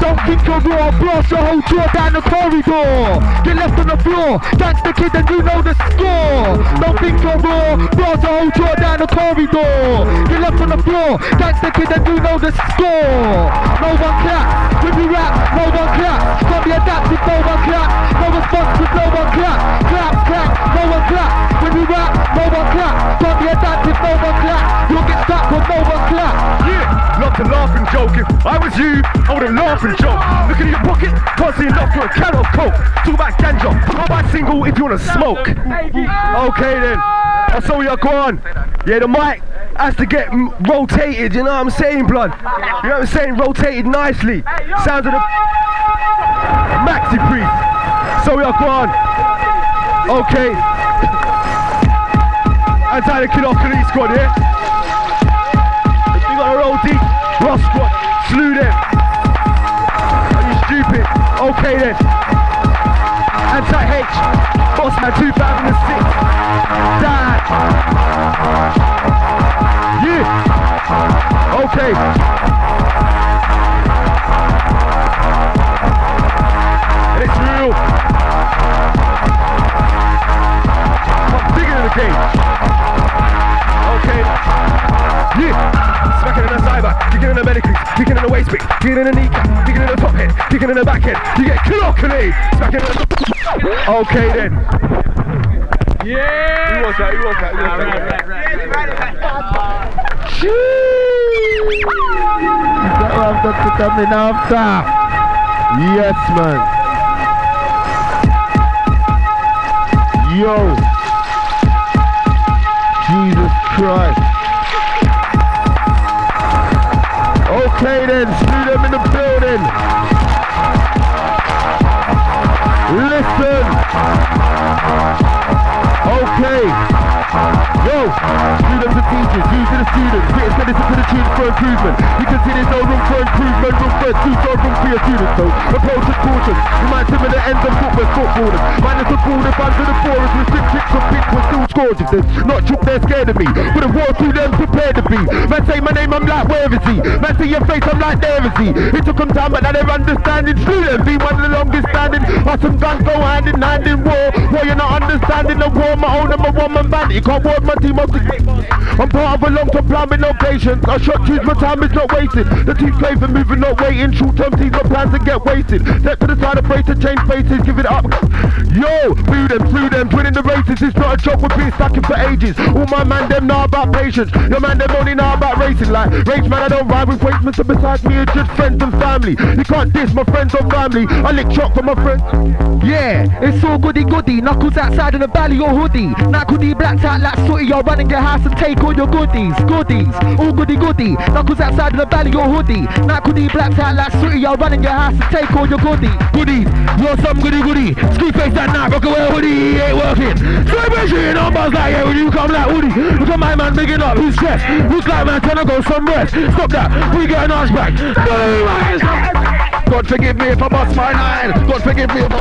Don't think you're raw, blast your whole jaw down the corridor. Get left on the floor, that's the kid and you know the score. Don't think you're raw, blast your whole jaw down the corridor. Get left on the floor, that's the kid and you know the score. No one clap. when we rap, no one claps. Can't be adapted, no one claps. No response, with no one claps. Clap, clap, no one claps. When we rap, no one claps. Can't be adapted, no one claps. You'll get stuck with no one claps.
Yeah, love to laugh and joke. If I was you, I would have laughed and joke. Look in your pocket, can't see enough for a can of coke. Talk about ganja, how about single if you wanna smoke? Okay then, I saw you go on. Yeah, the mic has to get rotated, you know what I'm saying, blood? You know what I'm saying? Rotated nicely. Sounds of the Maxi Priest. So we are go on. Okay. Anti the kid off the squad, yeah? We got a Roll Deep. Ruff Sqwad. Slew them. Are you stupid? Okay then. Anti-H. Bossman 2006. Dad. Yeah. Okay. It's real. I'm digging in the cage. Okay. Yeah. Smacking in the cyber, kicking in the medicals, kicking in the waist beat, kicking in the kneecap, kicking in the top head, kicking in the back head. You get clockily. Smacking in the. Okay then. Yeah. Who was that? Who was that? Who was that?
That was Dr. coming after. Yes, man. Yo. Jesus Christ. Okay then, see them in the building. Listen. Okay. Yo, students and teachers, you to the students, critics and listen to the tunes for improvement. You can see there's no room for improvement, room for two, no room for your students though. Approach with caution, remind him of the ends of football, footballers. Minus the ball, the fans of the forest, with strict tricks from pitch, will still score if there's not chook, they're scared of me. But if war through them, prepared to be. Man say my name, I'm like, where is he? Man see your face, I'm like, there is he. It took them time, but now they're understanding. Them, be one of the longest standing. Some guns go hand in hand in war. War, you're not understanding the war, my own, I'm a woman band. You can't board my team up to I'm part of a long-term plan with no patience. I shot choose my time is not wasted. The team's playing for moving, not waiting. Short-term teams got plans to get wasted. Step to the side of brace to change faces, give it up. Yo, boo them, through them, winning the races. It's not a job we've been stacking for ages. All my man them know about patience. Your man them only know about racing. Like race man, I don't ride with weights. So besides me, it's just friends and family. You can't diss my friends or family. I lick chalk for my friends.
Yeah, it's all goody goody. Knuckles outside in the valley or hoodie. Knuckly blacked out like sooty. You're running your house and take all your goodies. Goodies, all goody goody. Knuckles outside in the valley or hoodie. Knuckly blacked out like sooty. You're running your house and take all your goodies.
Goodies, you're some goody goody. Screw face that night, rock away hoodie, ain't working. Celebration numbers like yeah, when you come like hoodie. Look at my man bigging up, who's stressed? Who's like man trying to go some rest? Stop that, we get an arse back. God forgive me if I bust my nine. God forgive me if I.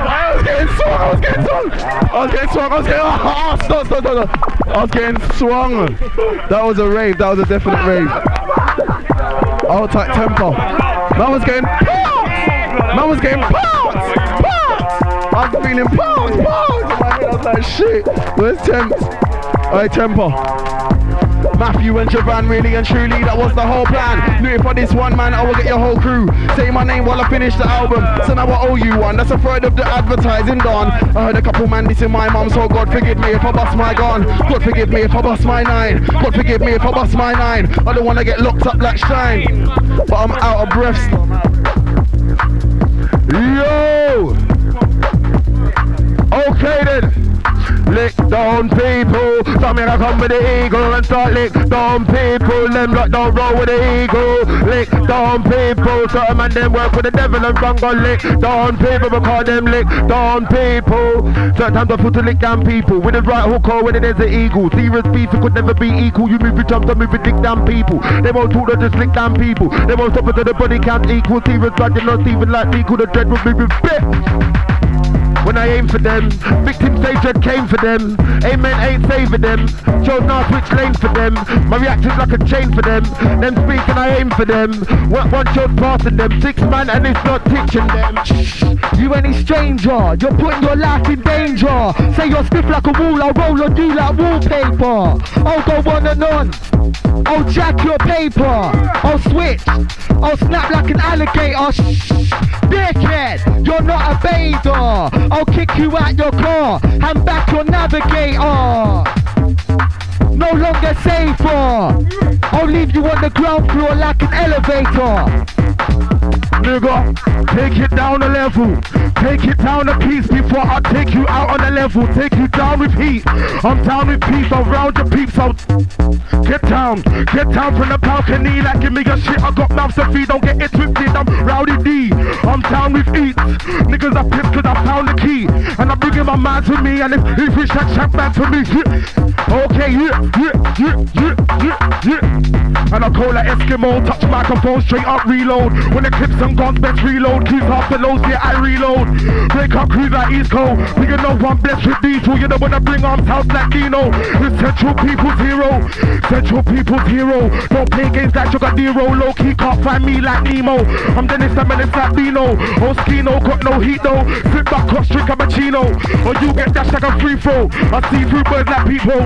I was getting swung, I was getting swung. I was getting swung, I was getting. Oh, stop, stop, stop, stop. I was getting swung. That was a rave, that was a definite rave. All tight tempo. Man was getting. Man was getting. I was feeling pounced, pounced. In my head, I was like, shit. Where's Temps? Alright, tempo. Matthew and Javan, really and truly, that was the whole plan. Knew it for this one man, I will get your whole crew. Say my name while I finish the album. So now I owe you one. That's a third of the advertising done. I heard a couple man dissing my mom, so God forgive me if I bust my gun. God forgive me if I bust my nine. God forgive me if I bust my nine. I don't wanna get locked up like Shine, but I'm out of breath. Yo! Okay then. Lick
down people. Some me gonna come with the eagle and start lick down people. Them lot don't roll with the eagle. Lick down people. Certain man them work with the devil and run go lick down people because them lick down people. Certain times I put to lick down people with the right hook or when there's an eagle. Serious beef it could never be equal. You move your jump, I move your dick down people. They won't talk, they just lick down people. They won't stop until the body count equal. Serious blood, you're not even like equal. The dread will move your bit. When I aim for them, victims say dread came for them. Amen ain't saving them. Chose now switch lane for them. My reaction's like a chain for them. Them speak and I aim for them. One, one chose passing them. Six man and it's not teaching them.
You any stranger, you're putting your life in danger. Say you're stiff like a wall, I'll roll on you like wallpaper. I'll go on and on. I'll jack your paper. I'll switch. I'll snap like an alligator. Shh. Dickhead, you're not a bather. I'll kick you out your car. and back your navigator. No longer safer. I'll leave you on the ground floor like an elevator.
Nigga, take it down a level. Take it down a piece before I take you out on the level. Take you down with heat. I'm down with peace. I'm round your peeps. I'll get down. Get down from the balcony. Like give me your shit. I got mouths to feed. Don't get it twisted. I'm rowdy D. I'm down with eats. Niggas I pissed I'm my man to me. And if, if it's that chat back to me. Yeah. Okay, yeah, yeah, yeah, yeah, yeah, yeah. And I call that Eskimo. Touch microphone straight up reload. When the clips and guns best reload. Keys half the lows, yeah, I reload. Break up crews like East Coast. Can know one blessed with diesel. You know when I bring arms out like Dino. It's Central People's Hero. Central People's Hero. Don't play games like Jogadero. Low key can't find me like Nemo. I'm Dennis, I'm Menace like Beano. Oskino, got no heat though. Sit back, cross, drink cappuccino. Or you get dashed like a free throw. I see through birds like people.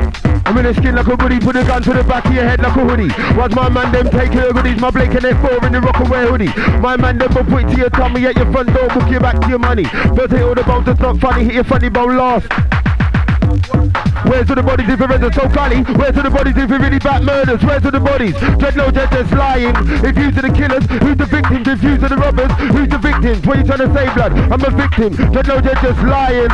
I'm in the skin like a goodie. Put a gun to the back of your head like a hoodie. My man them take your goodies. My Blake and F4 in the rock and away hoodie. My man them will put it to your tummy at your front door. Book you back to your money. First hit all the bones, it's not funny. Hit your funny bone last. Where's all the bodies if it's so funny? Where's all the bodies if it really bad murders? Where's all the bodies? Dread no dead, just lying. If you to the killers, who's the victims? If you to the robbers, who's the victims? What you trying to say, blood? I'm a victim. Dread no dead, just lying.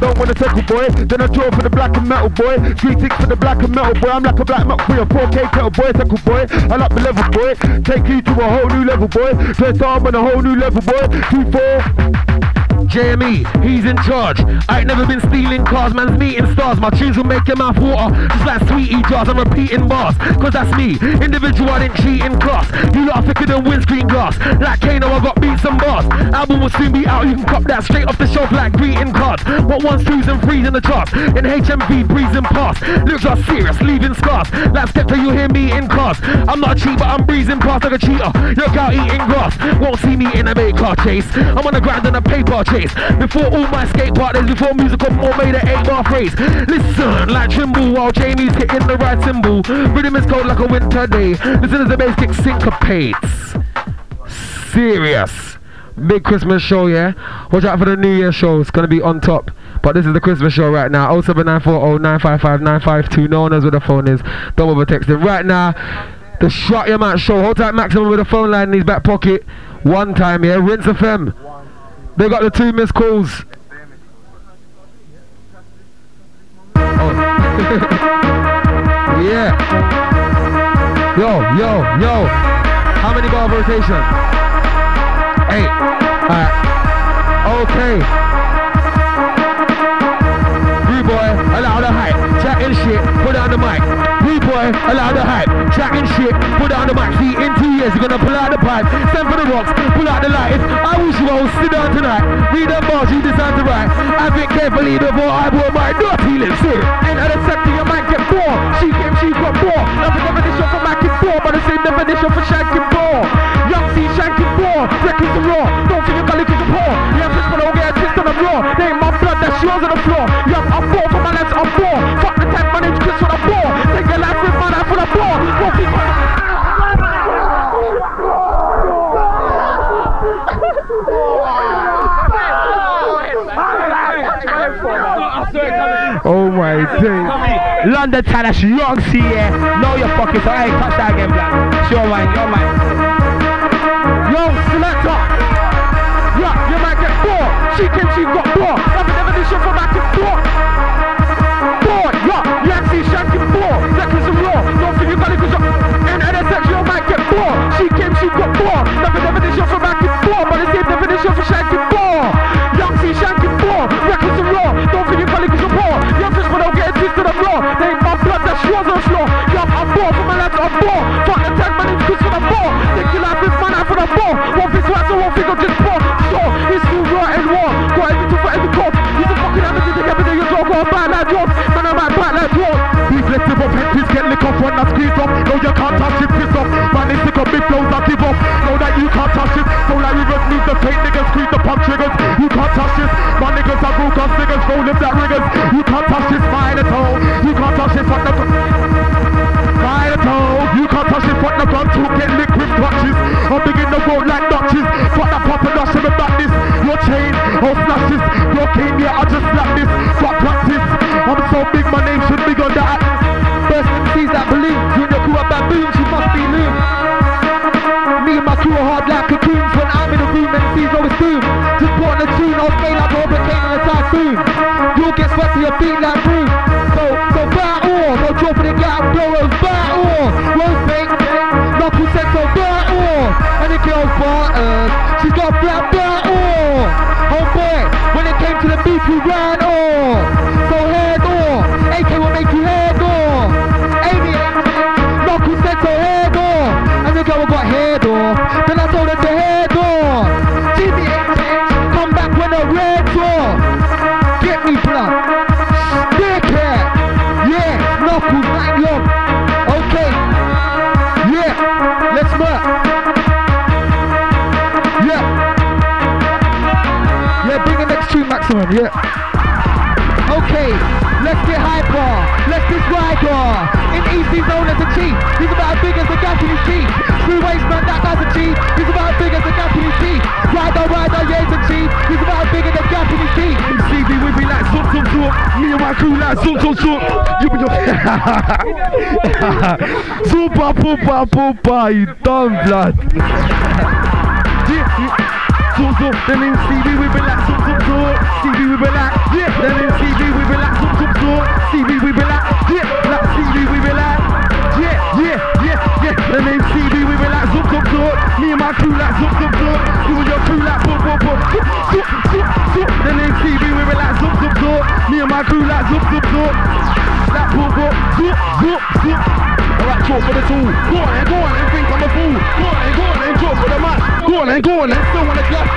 Don't wanna tackle boy, then I draw for the black and metal boy. Three ticks for the black and metal boy. I'm like a black metal boy, a 4K kettle boy, tackle boy. I like the level boy, take you to a whole new level boy. Dress arm on a whole new level boy. Two four. JME, he's in charge. I ain't never been stealing cars, man's meeting stars. My tunes will make your mouth water, just like sweetie jars. I'm repeating bars, cause that's me. Individual, I didn't cheat in class. You lot are thicker than windscreen glass. Like Kano, I got beats and bars. Album will soon be out, you can cop that straight off the shelf like greeting cards. What ones, twos, and threes in the charts. In HMV, breezing past. Looks are serious, leaving scars. Like Skepta, you hear me in cars. I'm not cheap, but I'm breezing past like a cheater. Look out eating grass. Won't see me in a big car chase. I'm on the grind on a paper chase. Before all my skate partners, before music or more made an eight bar phrase. Listen, like Trimble while Jamie's hitting the right cymbal. Rhythm is cold like a winter day. Listen as the bass kick syncopates. Serious. Big Christmas show, yeah? Watch out for the New Year show. It's gonna be on top. But this is the Christmas show right now. 07940 955 952. No one knows where the phone is. Don't bother texting. Right now, the Shot Your Mouth show. Hold tight Maximum with a phone line in his back pocket. One time, yeah? Rinse the FM. They got the two missed calls. Oh. yeah. Yo, yo, yo. How many ball rotation? Eight. Alright. Okay. Rude boy, allow the hype. Chatting shit, put on the mic. Rude boy, allow the hype. Years, you're gonna pull out the pipe. Send for the rocks, pull out the light. I wish you all sit down tonight. Read them bars, you decide to write. I think carefully before I bore my dirty lips. Here. Ain't had a sector, you might get bored. She came, she got bored. That's the definition for macking bored, but the same definition for shanking bored. Young C shanking bored. Records are raw. Don't think you got liquor to pour. Yeah, fish, but don't get a twist on the floor. They ain't my blood, that's yours on the floor. Young, I'm bored for my legs, I'm bored. Fuck the tech, my name's Chris for the bored. Take your life with my life for the bored. Won't days. London Talash, young C, yeah. Know your fucking so hey, touch that again, black. It's your mind, your mind. Yo, selector. Yeah, you might get bored. She came, she got bored. That's the definition for back and forth.
Off when I off. No, you can't touch it, piss off. Man, it's sick big flows, I give off. Know that you can't touch it. So like rivers need the fake niggas, squeeze the pump triggers. You can't touch this. My niggas are broke on figures, roll lips that riggers. You can't touch this, fine at all. You can't touch this, what the fire toe. You can't touch it, fuck the gun to get liquid touches. I'm big in the road like notches. Fuck that pop and dash me back this. Your chain, this. Your cane, yeah, I just slap this. Fuck practice. I'm so big, my name should be on the atlas. First MCs that believe. You and your crew are baboons, you must be loon. Me and my crew are hard like cocoons. When I'm in the room, MCs always doom. Just put on a tune, I'll stay like a hurricane on a typhoon. You'll get swept to your feet like broom. This rider. In East, he's known as a chief. He's about as big as the gap in his teeth. True waste man, that guy's a chief. He's about as big as the gap in his teeth. Rider, rider, yeah, he's a chief. He's about as big as the gap in his teeth.
CV with me like zoom zoom zoom. Me and my crew like zoom zoom zoom. You be your super poopa poopa. You dumb blood. Zoom zoom. Then in CV we be like zoom zoom zoom. CV we be like yeah. Then in CV we be like zoom zoom zoom. CV we be. Like Me and my crew like zoom zoom zoom. You and your crew like boom boom boom. Zoom zoom zoom. Then in CV we be like zoom zoom zoom. Me and my crew like zoom zoom zoom. Like boom boom zoom zoom zoom. Alright, draw for the tool. Go on and go on and think I'm a fool. Go on and go on and draw for the match. Go on and go on and still wanna clap.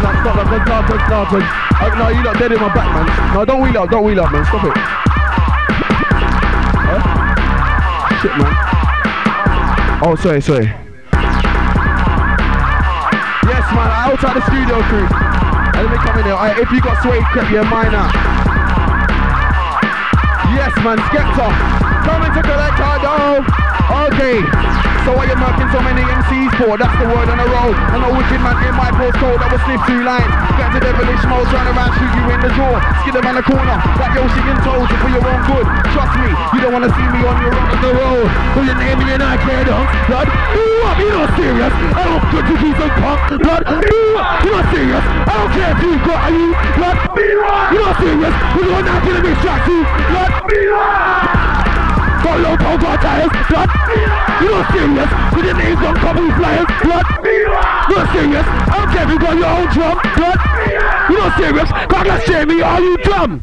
That, stop that, good stop, good good. Uh, no, you lot dead in my back, man. No, don't wheel up, don't wheel up, man. Stop it. Huh? Shit, man. Oh, sorry, sorry. Yes, man, I outside the studio crew. Let me come in here. Alright, if you got sway, crap your mind out. Yes, man, Skepta. Coming to collect our dough. Okay. So what you marking so many MCs for? That's the word on the road. And a wicked man in my postcode that will sniff two lines. Got to devilish mode, turn around, shoot you in the jaw. Skid on the corner, like Yoshi and Toes, for your own good. Trust me, you don't wanna see me on your own the road. Who you name me and I care dunk, blood. Ooh, I'm you not serious. I don't care if you some punk, blood. Ooh, you not serious. I don't care if you got you, blood. You're not serious. We're going out to the distract you, blood. Got low profile tires, blood. You not serious. With your names on couple flyers, blood. You serious. Don't care if you got your own drum, blood. You not serious. God, let's me, are you dumb?